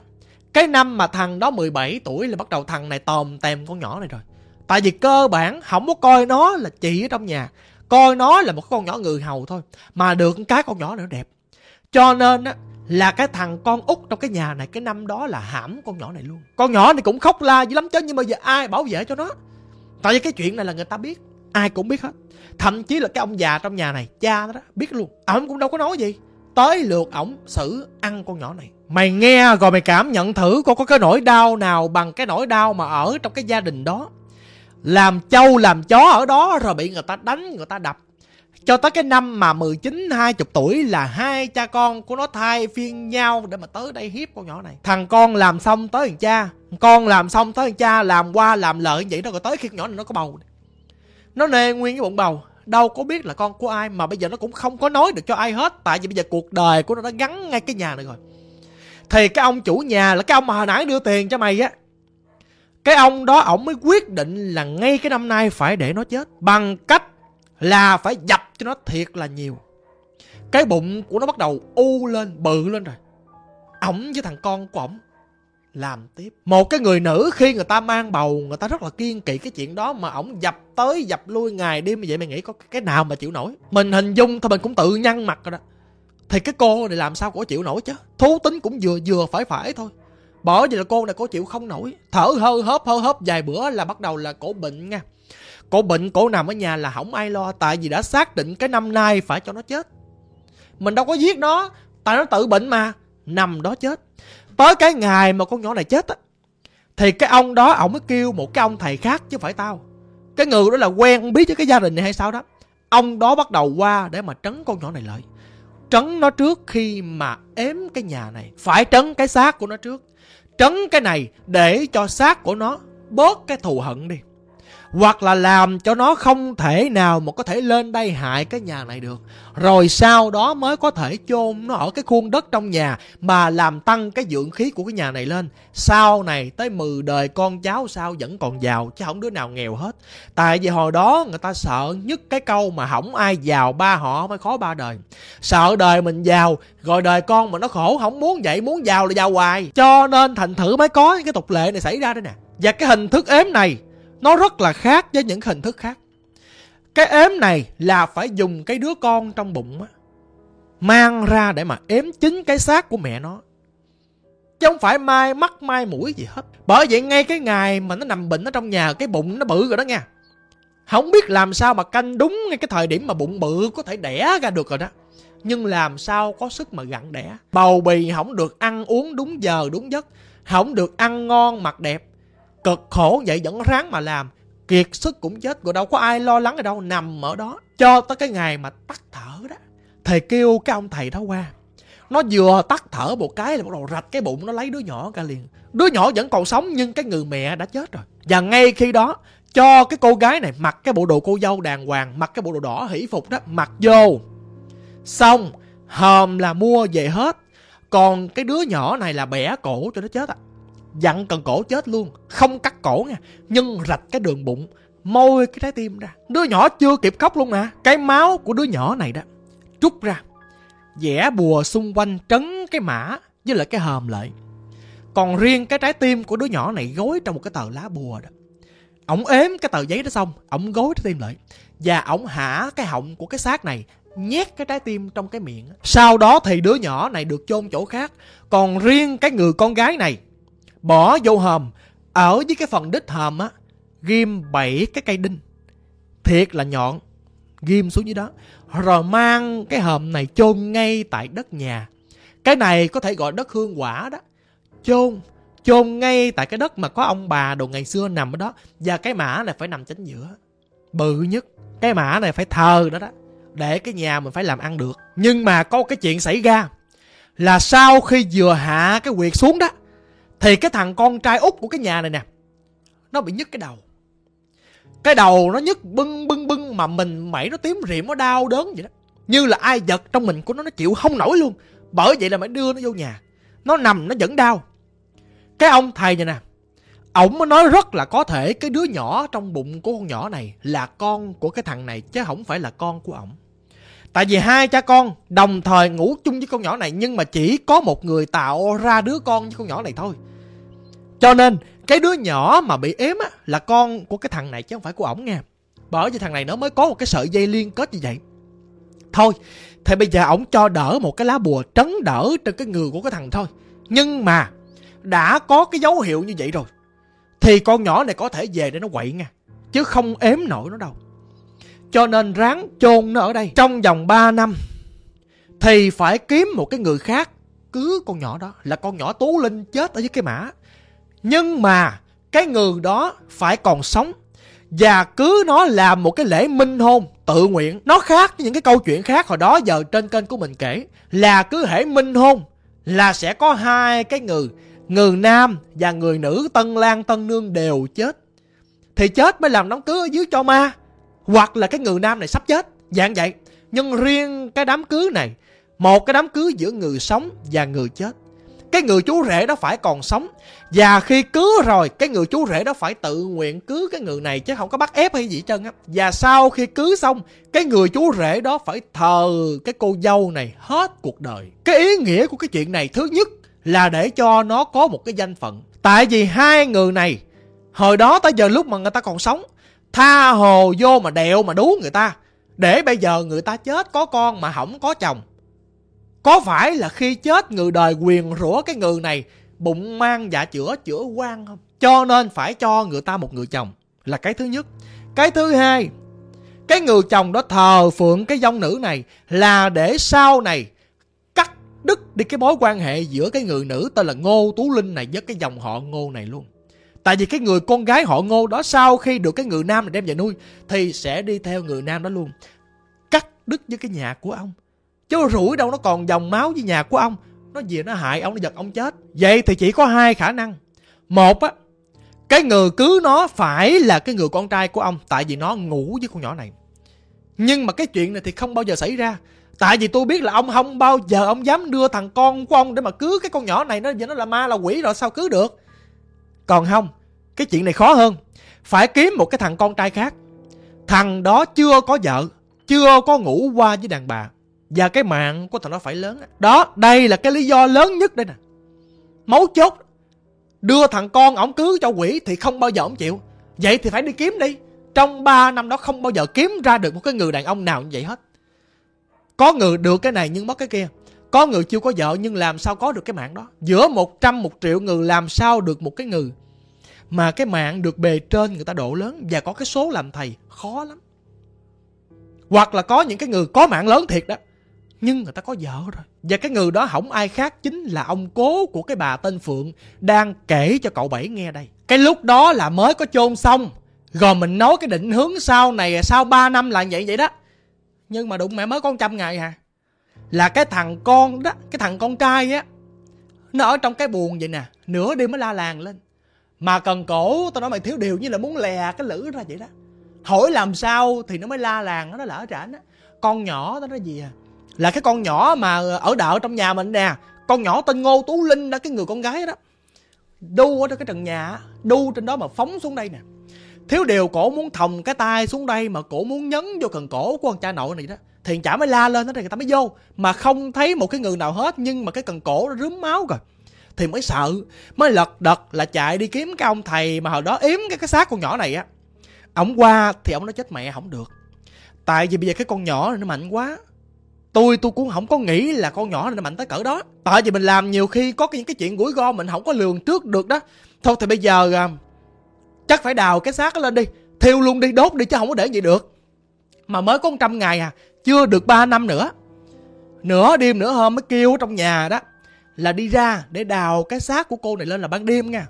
cái năm mà thằng đó 17 tuổi là bắt đầu thằng này tòm tèm con nhỏ này rồi. Tại vì cơ bản không có coi nó là chị ở trong nhà, coi nó là một con nhỏ người hầu thôi, mà được cái con nhỏ nữa đẹp. Cho nên á là cái thằng con út trong cái nhà này, cái năm đó là hãm con nhỏ này luôn. Con nhỏ này cũng khóc la dữ lắm, chứ nhưng mà giờ ai bảo vệ cho nó? Tại vì cái chuyện này là người ta biết, ai cũng biết hết. Thậm chí là cái ông già trong nhà này, cha nó đó, biết luôn. Ổng cũng đâu có nói gì. Tới lượt ổng xử ăn con nhỏ này. Mày nghe rồi mày cảm nhận thử coi có cái nỗi đau nào bằng cái nỗi đau mà ở trong cái gia đình đó. Làm trâu làm chó ở đó rồi bị người ta đánh, người ta đập cho tới cái năm mà 19 20 tuổi là hai cha con của nó thay phiên nhau để mà tới đây hiếp con nhỏ này. Thằng con làm xong tới thằng cha, con làm xong tới thằng cha làm qua làm lợi vậy đó rồi tới khi con nhỏ này nó có bầu. Nó nê nguyên cái bụng bầu, đâu có biết là con của ai mà bây giờ nó cũng không có nói được cho ai hết tại vì bây giờ cuộc đời của nó đã gắn ngay cái nhà này rồi. Thì cái ông chủ nhà là cái ông mà hồi nãy đưa tiền cho mày á cái ông đó ổng mới quyết định là ngay cái năm nay phải để nó chết bằng cách là phải dập cho nó thiệt là nhiều. Cái bụng của nó bắt đầu u lên, bự lên rồi. Ổng với thằng con của ổng làm tiếp. Một cái người nữ khi người ta mang bầu, người ta rất là kiên kỵ cái chuyện đó mà ổng dập tới, dập lui ngày đêm như vậy, mày nghĩ có cái nào mà chịu nổi? Mình hình dung thôi, mình cũng tự nhăn mặt rồi đó. Thì cái cô này làm sao có chịu nổi chứ? Thú tính cũng vừa vừa phải phải thôi. Bởi vì là cô này cổ chịu không nổi. Thở hơ hớp hơ hớp vài bữa là bắt đầu là cổ bệnh nha cổ bệnh cổ nằm ở nhà là không ai lo, tại vì đã xác định cái năm nay phải cho nó chết. Mình đâu có giết nó, tại nó tự bệnh mà, nằm đó chết. Tới cái ngày mà con nhỏ này chết á, thì cái ông đó ổng mới kêu một cái ông thầy khác chứ phải tao. Cái người đó là quen biết với cái gia đình này hay sao đó. Ông đó bắt đầu qua để mà trấn con nhỏ này lại. Trấn nó trước khi mà ếm cái nhà này. Phải trấn cái xác của nó trước. Trấn cái này để cho xác của nó bớt cái thù hận đi hoặc là làm cho nó không thể nào mà có thể lên đây hại cái nhà này được. Rồi sau đó mới có thể chôn nó ở cái khuôn đất trong nhà mà làm tăng cái dưỡng khí của cái nhà này lên. Sau này tới 10 đời con cháu sao vẫn còn giàu, chứ không đứa nào nghèo hết. Tại vì hồi đó người ta sợ nhất cái câu mà không ai giàu ba họ mới khó ba đời. Sợ đời mình giàu, rồi đời con mà nó khổ, không muốn vậy, muốn giàu là giàu hoài. Cho nên thành thử mới có cái tục lệ này xảy ra đây nè. Và cái hình thức ếm này nó rất là khác với những hình thức khác. Cái ếm này là phải dùng cái đứa con trong bụng á, mang ra để mà ếm chính cái xác của mẹ nó. Chứ không phải mai mắt, mai mũi gì hết. Bởi vậy ngay cái ngày mà nó nằm bệnh ở trong nhà, cái bụng nó bự rồi đó nha. Không biết làm sao mà canh đúng ngay cái thời điểm mà bụng bự có thể đẻ ra được rồi đó. Nhưng làm sao có sức mà gặn đẻ. Bầu bì không được ăn uống đúng giờ, đúng giấc. Không được ăn ngon, mặc đẹp cực khổ vậy vẫn ráng mà làm. Kiệt sức cũng chết, rồi đâu có ai lo lắng ở đâu, nằm ở đó cho tới cái ngày mà tắt thở đó. Thầy kêu cái ông thầy đó qua. Nó vừa tắt thở một cái là bắt đầu rạch cái bụng nó lấy đứa nhỏ cả liền. Đứa nhỏ vẫn còn sống nhưng cái người mẹ đã chết rồi. Và ngay khi đó, cho cái cô gái này mặc cái bộ đồ cô dâu đàng hoàng, mặc cái bộ đồ đỏ hỷ phục đó, mặc vô. Xong, hòm là mua về hết. Còn cái đứa nhỏ này là bẻ cổ cho nó chết à dặn cần cổ chết luôn, không cắt cổ nha. Nhưng rạch cái đường bụng, môi cái trái tim ra. Đứa nhỏ chưa kịp khóc luôn nè. Cái máu của đứa nhỏ này đó, trút ra. Vẽ bùa xung quanh trấn cái mã với lại cái hòm lại. Còn riêng cái trái tim của đứa nhỏ này gối trong một cái tờ lá bùa đó. Ổng ếm cái tờ giấy đó xong ổng gối trái tim lại. Và ổng hả cái họng của cái xác này, nhét cái trái tim trong cái miệng sau đó thì đứa nhỏ này được chôn chỗ khác. Còn riêng cái người con gái này bỏ vô hòm, ở với cái phần đít hòm á, ghim bảy cái cây đinh. Thiệt là nhọn, ghim xuống dưới đó. Rồi mang cái hòm này chôn ngay tại đất nhà. Cái này có thể gọi đất hương quả đó. Chôn chôn ngay tại cái đất mà có ông bà đồ ngày xưa nằm ở đó. Và cái mã này phải nằm chính giữa. Bự nhất, cái mã này phải thờ đó đó. Để cái nhà mình phải làm ăn được. Nhưng mà có cái chuyện xảy ra là sau khi vừa hạ cái quyệt xuống đó thì cái thằng con trai út của cái nhà này nè, nó bị nhức cái đầu. Cái đầu nó nhức bưng bưng bưng mà mình mẩy nó tím riệm nó đau đớn vậy đó. Như là ai giật trong mình của nó nó chịu không nổi luôn. Bởi vậy là phải đưa nó vô nhà. Nó nằm, nó vẫn đau. Cái ông thầy này nè, ổng mới nói rất là có thể cái đứa nhỏ trong bụng của con nhỏ này là con của cái thằng này, chứ không phải là con của ổng. Tại vì hai cha con đồng thời ngủ chung với con nhỏ này, nhưng mà chỉ có một người tạo ra đứa con với con nhỏ này thôi cho nên, cái đứa nhỏ mà bị ếm á, là con của cái thằng này chứ không phải của ổng nha bởi vì thằng này nó mới có một cái sợi dây liên kết như vậy. Thôi thì bây giờ ổng cho đỡ một cái lá bùa trấn đỡ trên cái người của cái thằng thôi. Nhưng mà, đã có cái dấu hiệu như vậy rồi, thì con nhỏ này có thể về để nó quậy nha, chứ không ếm nổi nó đâu. Cho nên ráng chôn nó ở đây. Trong vòng 3 năm, thì phải kiếm một cái người khác cứ con nhỏ đó, là con nhỏ tú linh chết ở dưới cái mã nhưng mà cái người đó phải còn sống. Và cứ nó làm một cái lễ minh hôn tự nguyện. Nó khác với những cái câu chuyện khác hồi đó giờ trên kênh của mình kể. Là cứ hễ minh hôn là sẽ có hai cái người người nam và người nữ tân lan, tân nương đều chết. Thì chết mới làm đám cưới ở dưới cho ma. Hoặc là cái người nam này sắp chết. Dạng vậy. Nhưng riêng cái đám cưới này, một cái đám cưới giữa người sống và người chết cái người chú rể đó phải còn sống. Và khi cưới rồi, cái người chú rể đó phải tự nguyện cưới cái người này chứ không có bắt ép hay gì hết trơn á. Và sau khi cưới xong, cái người chú rể đó phải thờ cái cô dâu này hết cuộc đời. Cái ý nghĩa của cái chuyện này thứ nhất là để cho nó có một cái danh phận. Tại vì hai người này, hồi đó tới giờ lúc mà người ta còn sống, tha hồ vô mà đẹo mà đú người ta. Để bây giờ người ta chết, có con mà không có chồng có phải là khi chết người đời quyền rủa cái người này, bụng mang dạ chữa chữa quan không? Cho nên phải cho người ta một người chồng. Là cái thứ nhất. Cái thứ hai, cái người chồng đó thờ phượng cái dông nữ này là để sau này cắt đứt đi cái mối quan hệ giữa cái người nữ tên là ngô tú linh này với cái dòng họ ngô này luôn. Tại vì cái người con gái họ ngô đó sau khi được cái người nam này đem về nuôi thì sẽ đi theo người nam đó luôn. Cắt đứt với cái nhà của ông chứ rủi đâu nó còn dòng máu với nhà của ông. Nó về nó hại ông, nó giật ông chết. Vậy thì chỉ có hai khả năng. Một á, cái người cứ nó phải là cái người con trai của ông, tại vì nó ngủ với con nhỏ này. Nhưng mà cái chuyện này thì không bao giờ xảy ra. Tại vì tôi biết là ông không bao giờ ông dám đưa thằng con của ông để mà cứu cái con nhỏ này. Nó giờ nó là ma, là quỷ rồi sao cứu được? Còn không, cái chuyện này khó hơn. Phải kiếm một cái thằng con trai khác. Thằng đó chưa có vợ, chưa có ngủ qua với đàn bà và cái mạng của thằng đó phải lớn đó, đây là cái lý do lớn nhất đây nè. Mấu chốt, đưa thằng con ổng cứ cho quỷ thì không bao giờ ổng chịu. Vậy thì phải đi kiếm đi. Trong 3 năm đó không bao giờ kiếm ra được một cái người đàn ông nào như vậy hết. Có người được cái này nhưng mất cái kia. Có người chưa có vợ nhưng làm sao có được cái mạng đó. Giữa 100 một triệu người làm sao được một cái người mà cái mạng được bề trên người ta độ lớn và có cái số làm thầy, khó lắm. Hoặc là có những cái người có mạng lớn thiệt đó nhưng người ta có vợ rồi. Và cái người đó không ai khác chính là ông cố của cái bà tên phượng đang kể cho cậu bảy nghe đây. Cái lúc đó là mới có chôn xong. Rồi mình nói cái định hướng sau này, sau 3 năm là vậy vậy đó. Nhưng mà đụng mẹ mới con trăm ngày hả là cái thằng con đó, cái thằng con trai á, nó ở trong cái buồn vậy nè, nửa đêm mới la làng lên. Mà cần cổ, tao nói mày thiếu điều như là muốn lè cái lữ ra vậy đó. Hỏi làm sao thì nó mới la làng, nó lỡ trển á con nhỏ đó nói gì à? Là cái con nhỏ mà ở đợ trong nhà mình nè. Con nhỏ tên ngô tú linh đó, cái người con gái đó. Đu ở trên cái trần nhà đu trên đó mà phóng xuống đây nè. Thiếu điều cổ muốn thòng cái tay xuống đây mà cổ muốn nhấn vô cần cổ của con cha nội này đó, thì chả mới la lên đó thì người ta mới vô. Mà không thấy một cái người nào hết, nhưng mà cái cần cổ nó rướm máu rồi. Thì mới sợ, mới lật đật là chạy đi kiếm cái ông thầy mà hồi đó yếm cái cái xác con nhỏ này á. Ổng qua thì ổng nói chết mẹ không được. Tại vì bây giờ cái con nhỏ này nó mạnh quá tôi tôi cũng không có nghĩ là con nhỏ này nó mạnh tới cỡ đó. Tại vì mình làm nhiều khi có những cái chuyện gũi go mình không có lường trước được đó. Thôi thì bây giờ à, chắc phải đào cái xác lên đi. Thiêu luôn đi đốt đi chứ không có để gì được. Mà mới có trăm ngày à chưa được 3 năm nữa. Nửa đêm nửa hôm mới kêu trong nhà đó là đi ra để đào cái xác của cô này lên là ban đêm nha.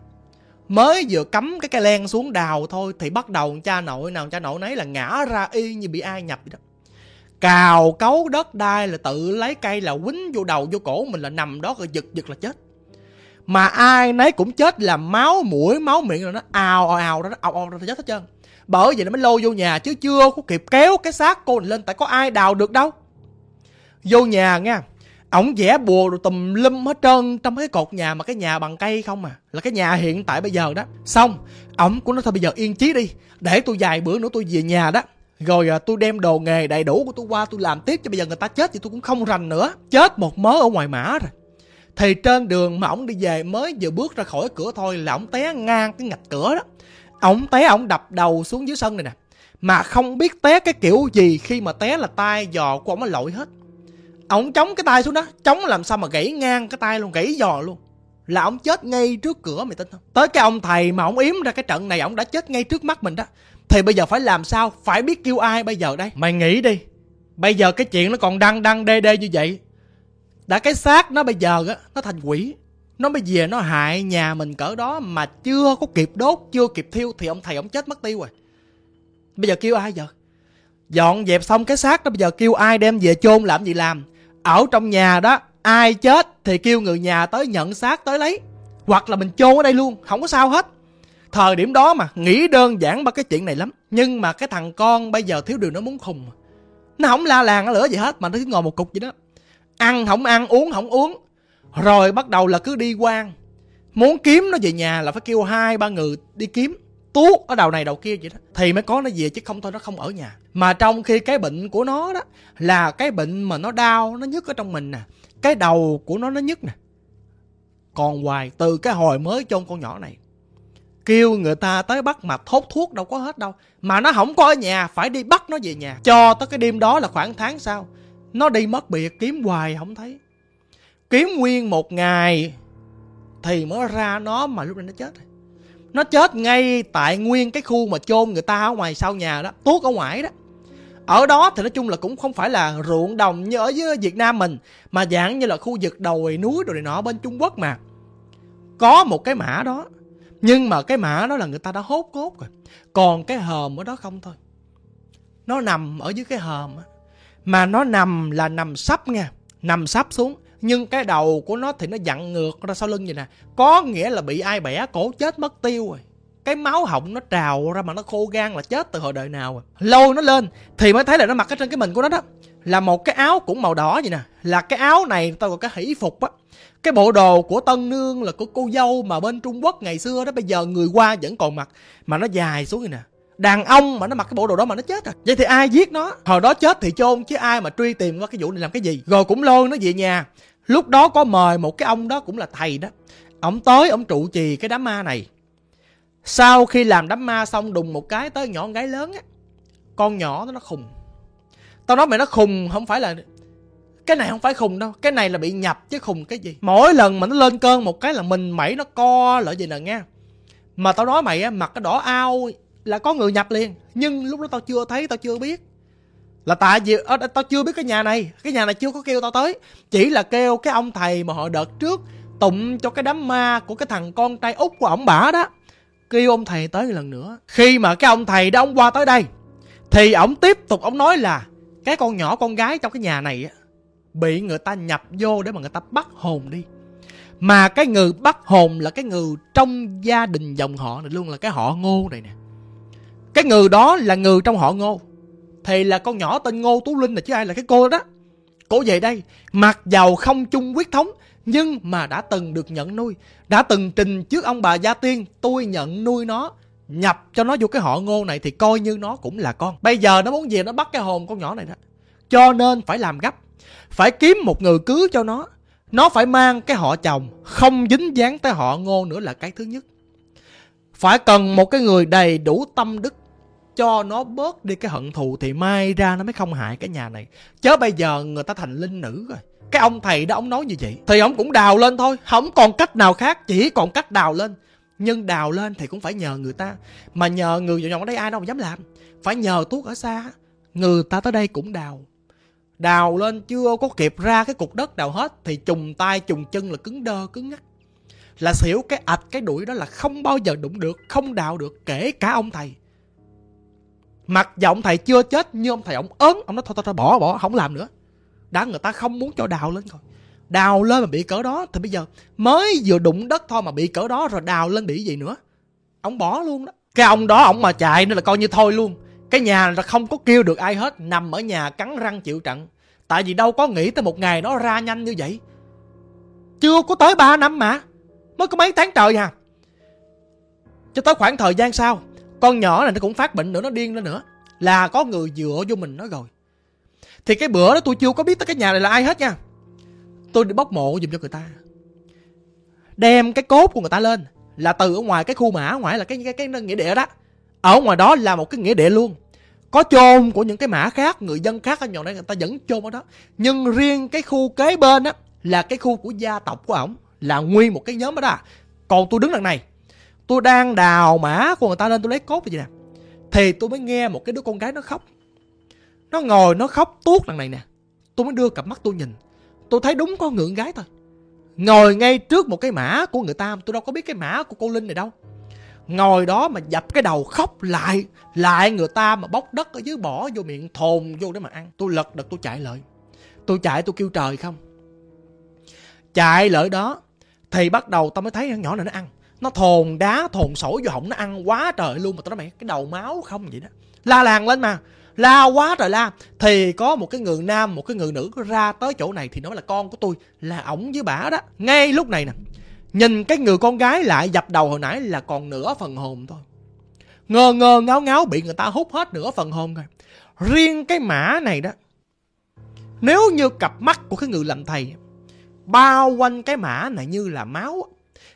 Mới vừa cắm cái cây len xuống đào thôi thì bắt đầu cha nội nào cha nội nấy là ngã ra y như bị ai nhập vậy đó cào cấu đất đai là tự lấy cây là quýnh vô đầu vô cổ mình là nằm đó rồi giật giật là chết mà ai nấy cũng chết là máu mũi máu miệng rồi nó ào ào ào đó ào ào ra chết hết trơn bởi vậy nó mới lôi vô nhà chứ chưa có kịp kéo cái xác cô này lên tại có ai đào được đâu vô nhà nha ổng vẽ bùa rồi tùm lum hết trơn trong cái cột nhà mà cái nhà bằng cây không à là cái nhà hiện tại bây giờ đó xong ổng cũng nói thôi bây giờ yên chí đi để tôi vài bữa nữa tôi về nhà đó rồi à, tôi đem đồ nghề đầy đủ của tôi qua tôi làm tiếp cho bây giờ người ta chết thì tôi cũng không rành nữa. Chết một mớ ở ngoài mã rồi. Thì trên đường mà ổng đi về mới vừa bước ra khỏi cửa thôi là ổng té ngang cái ngạch cửa đó. Ổng té ổng đập đầu xuống dưới sân này nè. Mà không biết té cái kiểu gì khi mà té là tay giò của ổng nó lội hết. Ổng chống cái tay xuống đó chống làm sao mà gãy ngang cái tay luôn gãy giò luôn. Là ổng chết ngay trước cửa mày tin không? Tới cái ông thầy mà ổng yếm ra cái trận này ổng đã chết ngay trước mắt mình đó thì bây giờ phải làm sao? Phải biết kêu ai bây giờ đây? Mày nghĩ đi. Bây giờ cái chuyện nó còn đăng đăng, đê đê như vậy, đã cái xác nó bây giờ á, nó thành quỷ. Nó bây giờ nó hại nhà mình cỡ đó mà chưa có kịp đốt, chưa kịp thiêu thì ông thầy ông chết mất tiêu rồi. Bây giờ kêu ai giờ? Dọn dẹp xong cái xác đó, bây giờ kêu ai đem về chôn làm gì làm? Ở trong nhà đó, ai chết thì kêu người nhà tới nhận xác, tới lấy. Hoặc là mình chôn ở đây luôn, không có sao hết thời điểm đó mà, nghĩ đơn giản ba cái chuyện này lắm. Nhưng mà cái thằng con bây giờ thiếu điều nó muốn khùng. Nó không la làng, nó lửa gì hết mà nó cứ ngồi một cục vậy đó. Ăn không ăn, uống không uống. Rồi bắt đầu là cứ đi quan. Muốn kiếm nó về nhà là phải kêu hai ba người đi kiếm. Tuốt ở đầu này đầu kia vậy đó. Thì mới có nó về chứ không thôi nó không ở nhà. Mà trong khi cái bệnh của nó đó là cái bệnh mà nó đau, nó nhức ở trong mình nè. Cái đầu của nó nó nhức nè. Còn hoài, từ cái hồi mới chôn con nhỏ này kêu người ta tới bắt mà thốt thuốc đâu có hết đâu. Mà nó không có ở nhà, phải đi bắt nó về nhà. Cho tới cái đêm đó là khoảng tháng sau. Nó đi mất biệt, kiếm hoài không thấy. Kiếm nguyên một ngày thì mới ra nó mà lúc này nó chết. Rồi nó chết ngay tại nguyên cái khu mà chôn người ta ở ngoài sau nhà đó, tuốt ở ngoài đó. Ở đó thì nói chung là cũng không phải là ruộng đồng như ở với Việt Nam mình, mà dạng như là khu vực đồi núi rồi này nọ bên Trung Quốc mà. Có một cái mã đó nhưng mà cái mã đó là người ta đã hốt cốt rồi. Còn cái hòm ở đó không thôi. Nó nằm ở dưới cái hòm á. Mà nó nằm là nằm sắp nha, nằm sắp xuống. Nhưng cái đầu của nó thì nó dặn ngược ra sau lưng vậy nè. Có nghĩa là bị ai bẻ cổ chết mất tiêu rồi. Cái máu họng nó trào ra mà nó khô gan là chết từ hồi đời nào rồi. Lâu nó lên thì mới thấy là nó mặc ở trên cái mình của nó đó. Là một cái áo cũng màu đỏ vậy nè. Là cái áo này tao gọi cái hỷ phục á cái bộ đồ của tân nương là của cô dâu mà bên trung quốc ngày xưa đó bây giờ người qua vẫn còn mặc. Mà nó dài xuống vậy nè. Đàn ông mà nó mặc cái bộ đồ đó mà nó chết rồi vậy thì ai giết nó? Hồi đó chết thì chôn chứ ai mà truy tìm qua cái vụ này làm cái gì. Rồi cũng lôi nó về nhà. Lúc đó có mời một cái ông đó cũng là thầy đó. Ông tới ông trụ trì cái đám ma này. Sau khi làm đám ma xong đùng một cái tới nhỏ con gái lớn á. Con nhỏ đó nó khùng. Tao nói mày nó khùng không phải là cái này không phải khùng đâu cái này là bị nhập chứ khùng cái gì? Mỗi lần mà nó lên cơn một cái là mình mẩy nó co lại gì nè nghe. Mà tao nói mày á mặt cái đỏ ao là có người nhập liền. Nhưng lúc đó tao chưa thấy tao chưa biết. Là tại vì à, tao chưa biết cái nhà này cái nhà này chưa có kêu tao tới. Chỉ là kêu cái ông thầy mà họ đợt trước tụng cho cái đám ma của cái thằng con trai út của ổng bả đó kêu ông thầy tới lần nữa. Khi mà cái ông thầy đó ông qua tới đây thì ổng tiếp tục ổng nói là cái con nhỏ con gái trong cái nhà này á bị người ta nhập vô để mà người ta bắt hồn đi. Mà cái người bắt hồn là cái người trong gia đình dòng họ này luôn là cái họ ngô này nè. Cái người đó là người trong họ ngô. Thì là con nhỏ tên ngô tú linh là chứ ai là cái cô đó. Cô về đây, mặc dầu không chung quyết thống, nhưng mà đã từng được nhận nuôi, đã từng trình trước ông bà gia tiên, tôi nhận nuôi nó, nhập cho nó vô cái họ ngô này thì coi như nó cũng là con. Bây giờ nó muốn về nó bắt cái hồn con nhỏ này đó. Cho nên phải làm gấp phải kiếm một người cưới cho nó. Nó phải mang cái họ chồng, không dính dáng tới họ ngô nữa là cái thứ nhất. Phải cần một cái người đầy đủ tâm đức cho nó bớt đi cái hận thù thì mai ra nó mới không hại cái nhà này. Chớ bây giờ người ta thành linh nữ rồi. Cái ông thầy đó, ông nói như vậy. Thì ông cũng đào lên thôi, không còn cách nào khác, chỉ còn cách đào lên. Nhưng đào lên thì cũng phải nhờ người ta. Mà nhờ người nhỏ nhỏ ở đây ai đâu mà dám làm. Phải nhờ tuốt ở xa. Người ta tới đây cũng đào đào lên chưa có kịp ra cái cục đất đào hết thì trùng tay trùng chân là cứng đơ cứng ngắc là xỉu cái ạch cái đuổi đó là không bao giờ đụng được không đào được kể cả ông thầy. Mặc dù ông thầy chưa chết nhưng ông thầy ông ớn ông nói thôi thôi, thôi bỏ bỏ không làm nữa. Đã người ta không muốn cho đào lên rồi. Đào lên mà bị cỡ đó thì bây giờ mới vừa đụng đất thôi mà bị cỡ đó rồi đào lên bị gì nữa? Ông bỏ luôn đó. Cái ông đó ông mà chạy nữa là coi như thôi luôn cái nhà là không có kêu được ai hết, nằm ở nhà cắn răng chịu trận. Tại vì đâu có nghĩ tới một ngày nó ra nhanh như vậy. Chưa có tới 3 năm mà, mới có mấy tháng trời à. Cho tới khoảng thời gian sau, con nhỏ này nó cũng phát bệnh nữa, nó điên lên nữa. Là có người dựa vô mình nó rồi. Thì cái bữa đó tôi chưa có biết tới cái nhà này là ai hết nha. Tôi đi bóc mộ giùm cho người ta. Đem cái cốt của người ta lên, là từ ở ngoài cái khu mã ngoài là cái cái cái nghĩa địa đó. Ở ngoài đó là một cái nghĩa địa luôn có chôn của những cái mã khác, người dân khác ở nhỏ này người ta vẫn chôn ở đó. Nhưng riêng cái khu kế bên á, là cái khu của gia tộc của ổng, là nguyên một cái nhóm đó đó. Còn tôi đứng đằng này, tôi đang đào mã của người ta lên, tôi lấy cốt vậy nè. Thì tôi mới nghe một cái đứa con gái nó khóc. Nó ngồi, nó khóc tuốt đằng này nè. Tôi mới đưa cặp mắt tôi nhìn. Tôi thấy đúng có ngượng gái thôi. Ngồi ngay trước một cái mã của người ta, tôi đâu có biết cái mã của cô linh này đâu ngồi đó mà dập cái đầu khóc lại lại người ta mà bóc đất ở dưới bỏ vô miệng, thồn vô để mà ăn. Tôi lật đật tôi chạy lại tôi chạy tôi kêu trời không? Chạy lại đó, thì bắt đầu tao mới thấy con nhỏ này nó ăn. Nó thồn đá, thồn sỏi vô họng, nó ăn quá trời luôn mà tao nói mày cái đầu máu không vậy đó. La làng lên mà, la quá trời la. Thì có một cái người nam, một cái người nữ ra tới chỗ này thì nói là con của tôi, là ổng với bả đó. Ngay lúc này nè nhìn cái người con gái lại dập đầu hồi nãy là còn nửa phần hồn thôi. Ngơ ngơ ngáo ngáo bị người ta hút hết nửa phần hồn rồi. Riêng cái mã này đó, nếu như cặp mắt của cái người làm thầy, bao quanh cái mã này như là máu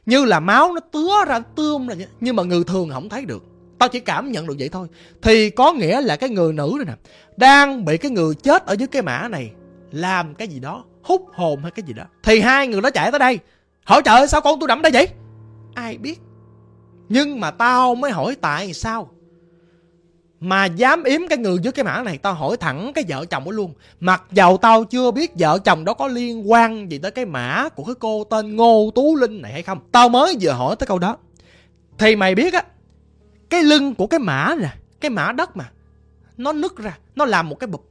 như là máu nó tứa ra tươm ra nhưng mà người thường không thấy được. Tao chỉ cảm nhận được vậy thôi. Thì có nghĩa là cái người nữ này nè, đang bị cái người chết ở dưới cái mã này làm cái gì đó, hút hồn hay cái gì đó. Thì hai người đó chạy tới đây hỏi trời sao con tôi nằm đây vậy? Ai biết? Nhưng mà tao mới hỏi tại sao? Mà dám yếm cái người với cái mã này tao hỏi thẳng cái vợ chồng đó luôn. Mặc dầu tao chưa biết vợ chồng đó có liên quan gì tới cái mã của cái cô tên ngô tú linh này hay không. Tao mới vừa hỏi tới câu đó. Thì mày biết á cái lưng của cái mã nè cái mã đất mà nó nứt ra nó làm một cái bụp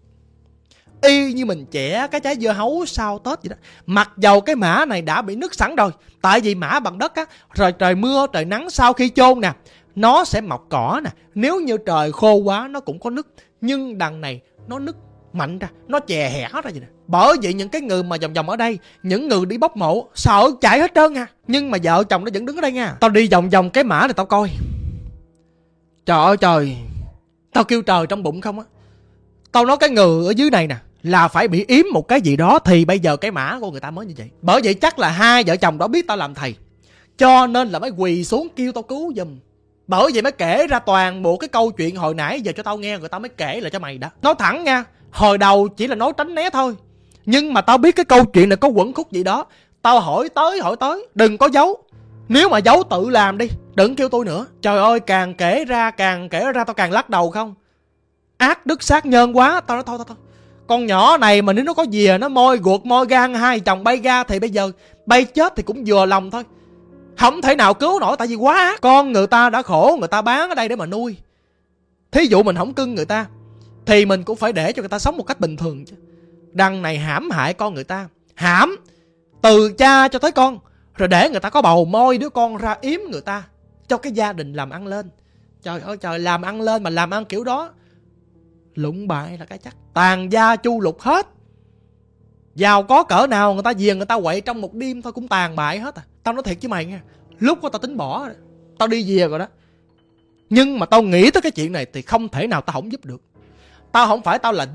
y như mình chẻ cái trái dưa hấu sau tết vậy đó. Mặc dầu cái mã này đã bị nứt sẵn rồi, tại vì mã bằng đất á, rồi trời mưa, trời nắng sau khi chôn nè, nó sẽ mọc cỏ nè. Nếu như trời khô quá, nó cũng có nứt, nhưng đằng này nó nứt mạnh ra, nó chè hẻ ra vậy nè. Bởi vậy những cái người mà vòng vòng ở đây, những người đi bốc mộ, sợ chạy hết trơn à. Nhưng mà vợ chồng nó vẫn đứng ở đây nha. Tao đi vòng vòng cái mã này tao coi. Trời ơi trời, tao kêu trời trong bụng không á. Tao nói cái người ở dưới này nè là phải bị yếm một cái gì đó thì bây giờ cái mã của người ta mới như vậy. Bởi vậy chắc là hai vợ chồng đó biết tao làm thầy, cho nên là mới quỳ xuống kêu tao cứu giùm. Bởi vậy mới kể ra toàn bộ cái câu chuyện hồi nãy giờ cho tao nghe rồi tao mới kể lại cho mày đó nói thẳng nha, hồi đầu chỉ là nói tránh né thôi. Nhưng mà tao biết cái câu chuyện này có quẩn khúc gì đó, tao hỏi tới hỏi tới, đừng có giấu. Nếu mà giấu tự làm đi, đừng kêu tôi nữa. Trời ơi, càng kể ra, càng kể ra tao càng lắc đầu không? Ác đức sát nhân quá, tao nói thôi thôi thôi con nhỏ này mà nếu nó có gì nó môi guột môi gan, hai chồng bay ra thì bây giờ bay chết thì cũng vừa lòng thôi. Không thể nào cứu nổi tại vì quá con người ta đã khổ, người ta bán ở đây để mà nuôi. Thí dụ mình không cưng người ta, thì mình cũng phải để cho người ta sống một cách bình thường chứ. Đằng này hãm hại con người ta. Hãm, từ cha cho tới con, rồi để người ta có bầu môi đứa con ra yếm người ta, cho cái gia đình làm ăn lên. Trời ơi, trời, làm ăn lên mà làm ăn kiểu đó lụng bại là cái chắc. Tàn gia chu lục hết. Giàu có cỡ nào người ta về người ta quậy trong một đêm thôi cũng tàn bại hết à. Tao nói thiệt với mày nha, lúc đó tao tính bỏ rồi. tao đi về rồi đó. Nhưng mà tao nghĩ tới cái chuyện này thì không thể nào tao không giúp được. Tao không phải tao là,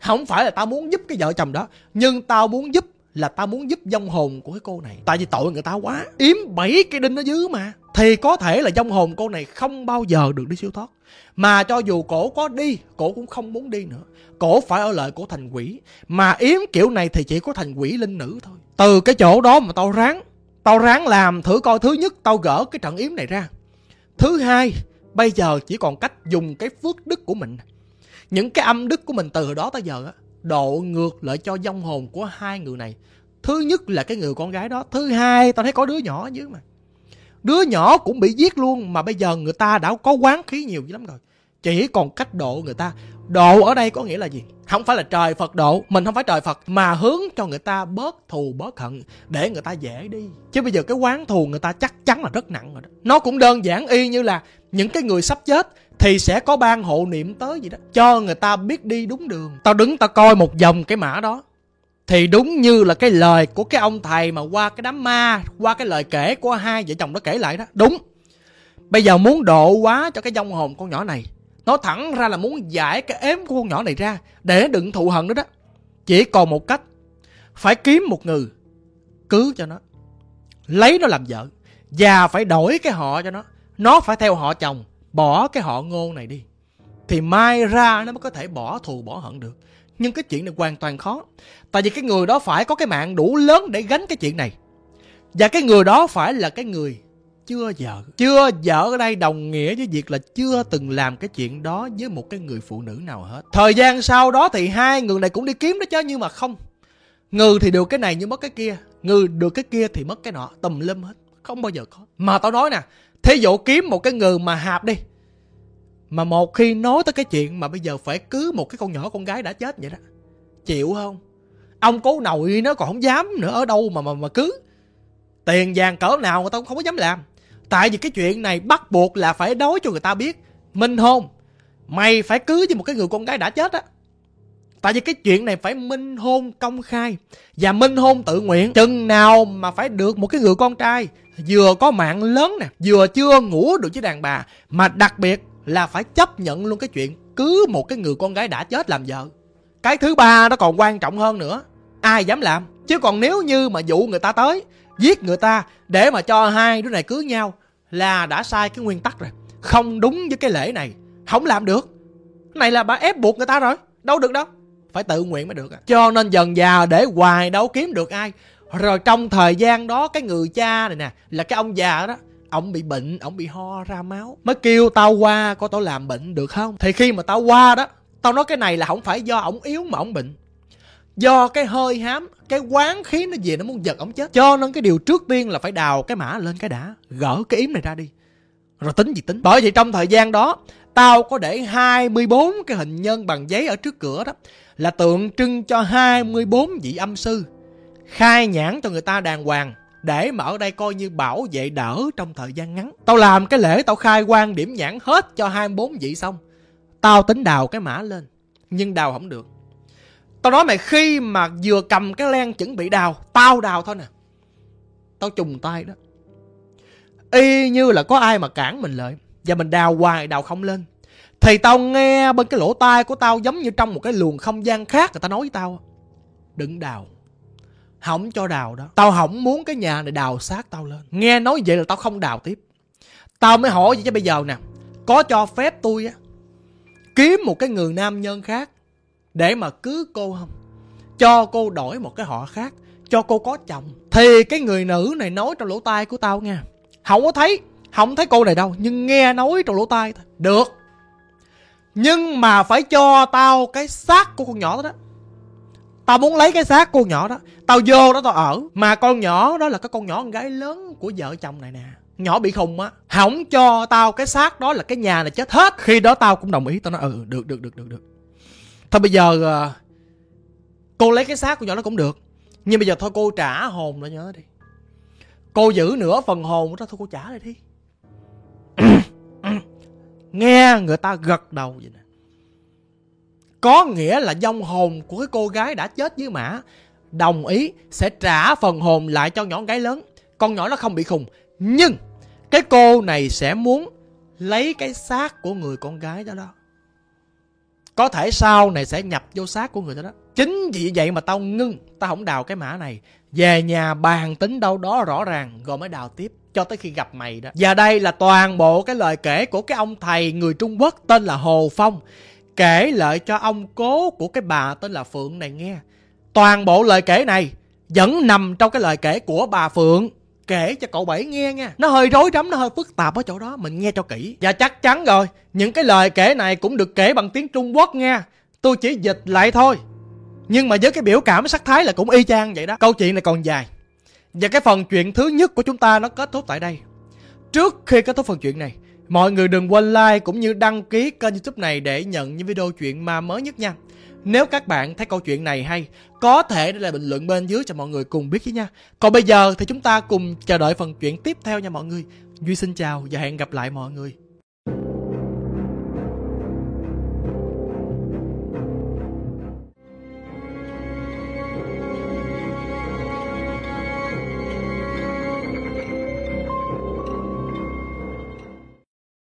không phải là tao muốn giúp cái vợ chồng đó, nhưng tao muốn giúp là tao muốn giúp vong hồn của cái cô này. Tại vì tội người ta quá. Yếm bảy cái đinh ở dưới mà. Thì có thể là vong hồn cô này không bao giờ được đi siêu thoát mà cho dù cổ có đi, cổ cũng không muốn đi nữa. Cổ phải ở lại cổ thành quỷ. Mà yếm kiểu này thì chỉ có thành quỷ linh nữ thôi. Từ cái chỗ đó mà tao ráng tao ráng làm thử coi thứ nhất tao gỡ cái trận yếm này ra. Thứ hai, bây giờ chỉ còn cách dùng cái phước đức của mình. Những cái âm đức của mình từ đó tới giờ á, độ ngược lại cho vong hồn của hai người này. Thứ nhất là cái người con gái đó, thứ hai tao thấy có đứa nhỏ dưới mà đứa nhỏ cũng bị giết luôn, mà bây giờ người ta đã có quán khí nhiều lắm rồi. Chỉ còn cách độ người ta. Độ ở đây có nghĩa là gì? Không phải là trời phật độ, mình không phải trời phật, mà hướng cho người ta bớt thù bớt hận, để người ta dễ đi. Chứ bây giờ cái quán thù người ta chắc chắn là rất nặng rồi đó. Nó cũng đơn giản y như là những cái người sắp chết thì sẽ có ban hộ niệm tới gì đó. Cho người ta biết đi đúng đường. Tao đứng tao coi một vòng cái mã đó thì đúng như là cái lời của cái ông thầy mà qua cái đám ma, qua cái lời kể của hai vợ chồng nó kể lại đó. Đúng. Bây giờ muốn độ quá cho cái vong hồn con nhỏ này nó thẳng ra là muốn giải cái ếm của con nhỏ này ra để đựng thụ hận đó đó. Chỉ còn một cách, phải kiếm một người cứu cho nó, lấy nó làm vợ và phải đổi cái họ cho nó. Nó phải theo họ chồng, bỏ cái họ ngô này đi, thì mai ra nó mới có thể bỏ thù bỏ hận được nhưng cái chuyện này hoàn toàn khó. Tại vì cái người đó phải có cái mạng đủ lớn để gánh cái chuyện này. Và cái người đó phải là cái người chưa vợ. Chưa vợ ở đây đồng nghĩa với việc là chưa từng làm cái chuyện đó với một cái người phụ nữ nào hết. Thời gian sau đó thì hai người này cũng đi kiếm đó chứ, nhưng mà không. Người thì được cái này nhưng mất cái kia. Người được cái kia thì mất cái nọ. Tùm lum hết. Không bao giờ có. Mà tao nói nè, thí dụ kiếm một cái người mà hạp đi mà một khi nói tới cái chuyện mà bây giờ phải cứu một cái con nhỏ con gái đã chết vậy đó, chịu không? Ông cố nội nó còn không dám nữa, ở đâu mà mà mà cứ tiền vàng cỡ nào người ta cũng không có dám làm. Tại vì cái chuyện này bắt buộc là phải nói cho người ta biết minh hôn, mày phải cưới với một cái người con gái đã chết á. Tại vì cái chuyện này phải minh hôn công khai và minh hôn tự nguyện. Chừng nào mà phải được một cái người con trai vừa có mạng lớn nè, vừa chưa ngủ được với đàn bà, mà đặc biệt là phải chấp nhận luôn cái chuyện cứ một cái người con gái đã chết làm vợ. Cái thứ ba nó còn quan trọng hơn nữa. Ai dám làm? Chứ còn nếu như mà dụ người ta tới, giết người ta để mà cho hai đứa này cưới nhau là đã sai cái nguyên tắc rồi. Không đúng với cái lễ này. Không làm được. Này là bà ép buộc người ta rồi. Đâu được đâu. Phải tự nguyện mới được à. cho nên dần già để hoài đâu kiếm được ai. Rồi trong thời gian đó cái người cha này nè, là cái ông già đó ổng bị bệnh ổng bị ho, ra máu. Mới kêu tao qua có tao làm bệnh được không? Thì khi mà tao qua đó, tao nói cái này là không phải do ổng yếu mà ổng bệnh. Do cái hơi hám, cái quán khí nó về nó muốn giật ổng chết. Cho nên cái điều trước tiên là phải đào cái mã lên cái đã, gỡ cái yếm này ra đi. Rồi tính gì tính? Bởi vậy trong thời gian đó, tao có để 24 cái hình nhân bằng giấy ở trước cửa đó, là tượng trưng cho 24 vị âm sư, khai nhãn cho người ta đàng hoàng để mà ở đây coi như bảo vệ đỡ trong thời gian ngắn. Tao làm cái lễ, tao khai quan điểm nhãn hết cho 24 vị xong. Tao tính đào cái mã lên, nhưng đào không được. Tao nói mày, khi mà vừa cầm cái len chuẩn bị đào, tao đào thôi nè. Tao trùng tay đó. Y như là có ai mà cản mình lại, và mình đào hoài, đào không lên. Thì tao nghe bên cái lỗ tai của tao giống như trong một cái luồng không gian khác, người ta nói với tao, đừng đào không cho đào đó. Tao không muốn cái nhà này đào xác tao lên. Nghe nói vậy là tao không đào tiếp. Tao mới hỏi vậy chứ bây giờ nè có cho phép tôi á kiếm một cái người nam nhân khác để mà cưới cô không? Cho cô đổi một cái họ khác cho cô có chồng. Thì cái người nữ này nói trong lỗ tai của tao nha không có thấy không thấy cô này đâu nhưng nghe nói trong lỗ tai thôi. Được. Nhưng mà phải cho tao cái xác của con nhỏ đó, đó tao muốn lấy cái xác con nhỏ đó. Tao vô đó tao ở. Mà con nhỏ đó là cái con nhỏ con gái lớn của vợ chồng này nè. Nhỏ bị khùng á. Không cho tao cái xác đó là cái nhà này chết hết. Khi đó tao cũng đồng ý. Tao nói ừ được được được được được. Thôi bây giờ ờ, cô lấy cái xác của nhỏ nó cũng được. Nhưng bây giờ thôi cô trả hồn lại nhớ đi. Cô giữ nửa phần hồn đó thôi cô trả lại đi. Nghe người ta gật đầu vậy nè có nghĩa là dông hồn của cái cô gái đã chết với mã. Đồng ý sẽ trả phần hồn lại cho nhỏ gái lớn. Con nhỏ nó không bị khùng. Nhưng cái cô này sẽ muốn lấy cái xác của người con gái đó đó. Có thể sau này sẽ nhập vô xác của người đó đó. Chính vì vậy mà tao ngưng, tao không đào cái mã này. Về nhà bàn tính đâu đó rõ ràng, rồi mới đào tiếp, cho tới khi gặp mày đó. Và đây là toàn bộ cái lời kể của cái ông thầy người trung quốc tên là hồ phong kể lại cho ông cố của cái bà tên là phượng này nghe. Toàn bộ lời kể này vẫn nằm trong cái lời kể của bà phượng. Kể cho cậu bảy nghe nha. Nó hơi rối rắm, nó hơi phức tạp ở chỗ đó, mình nghe cho kỹ. Và chắc chắn rồi, những cái lời kể này cũng được kể bằng tiếng trung quốc nha. Tôi chỉ dịch lại thôi. Nhưng mà với cái biểu cảm sắc thái là cũng y chang vậy đó. Câu chuyện này còn dài. Và cái phần chuyện thứ nhất của chúng ta nó kết thúc tại đây. Trước khi kết thúc phần chuyện này mọi người đừng quên like cũng như đăng ký kênh youtube này để nhận những video chuyện ma mới nhất nha. Nếu các bạn thấy câu chuyện này hay, có thể để lại bình luận bên dưới cho mọi người cùng biết với nha. Còn bây giờ thì chúng ta cùng chờ đợi phần chuyện tiếp theo nha mọi người. Duy xin chào và hẹn gặp lại mọi người.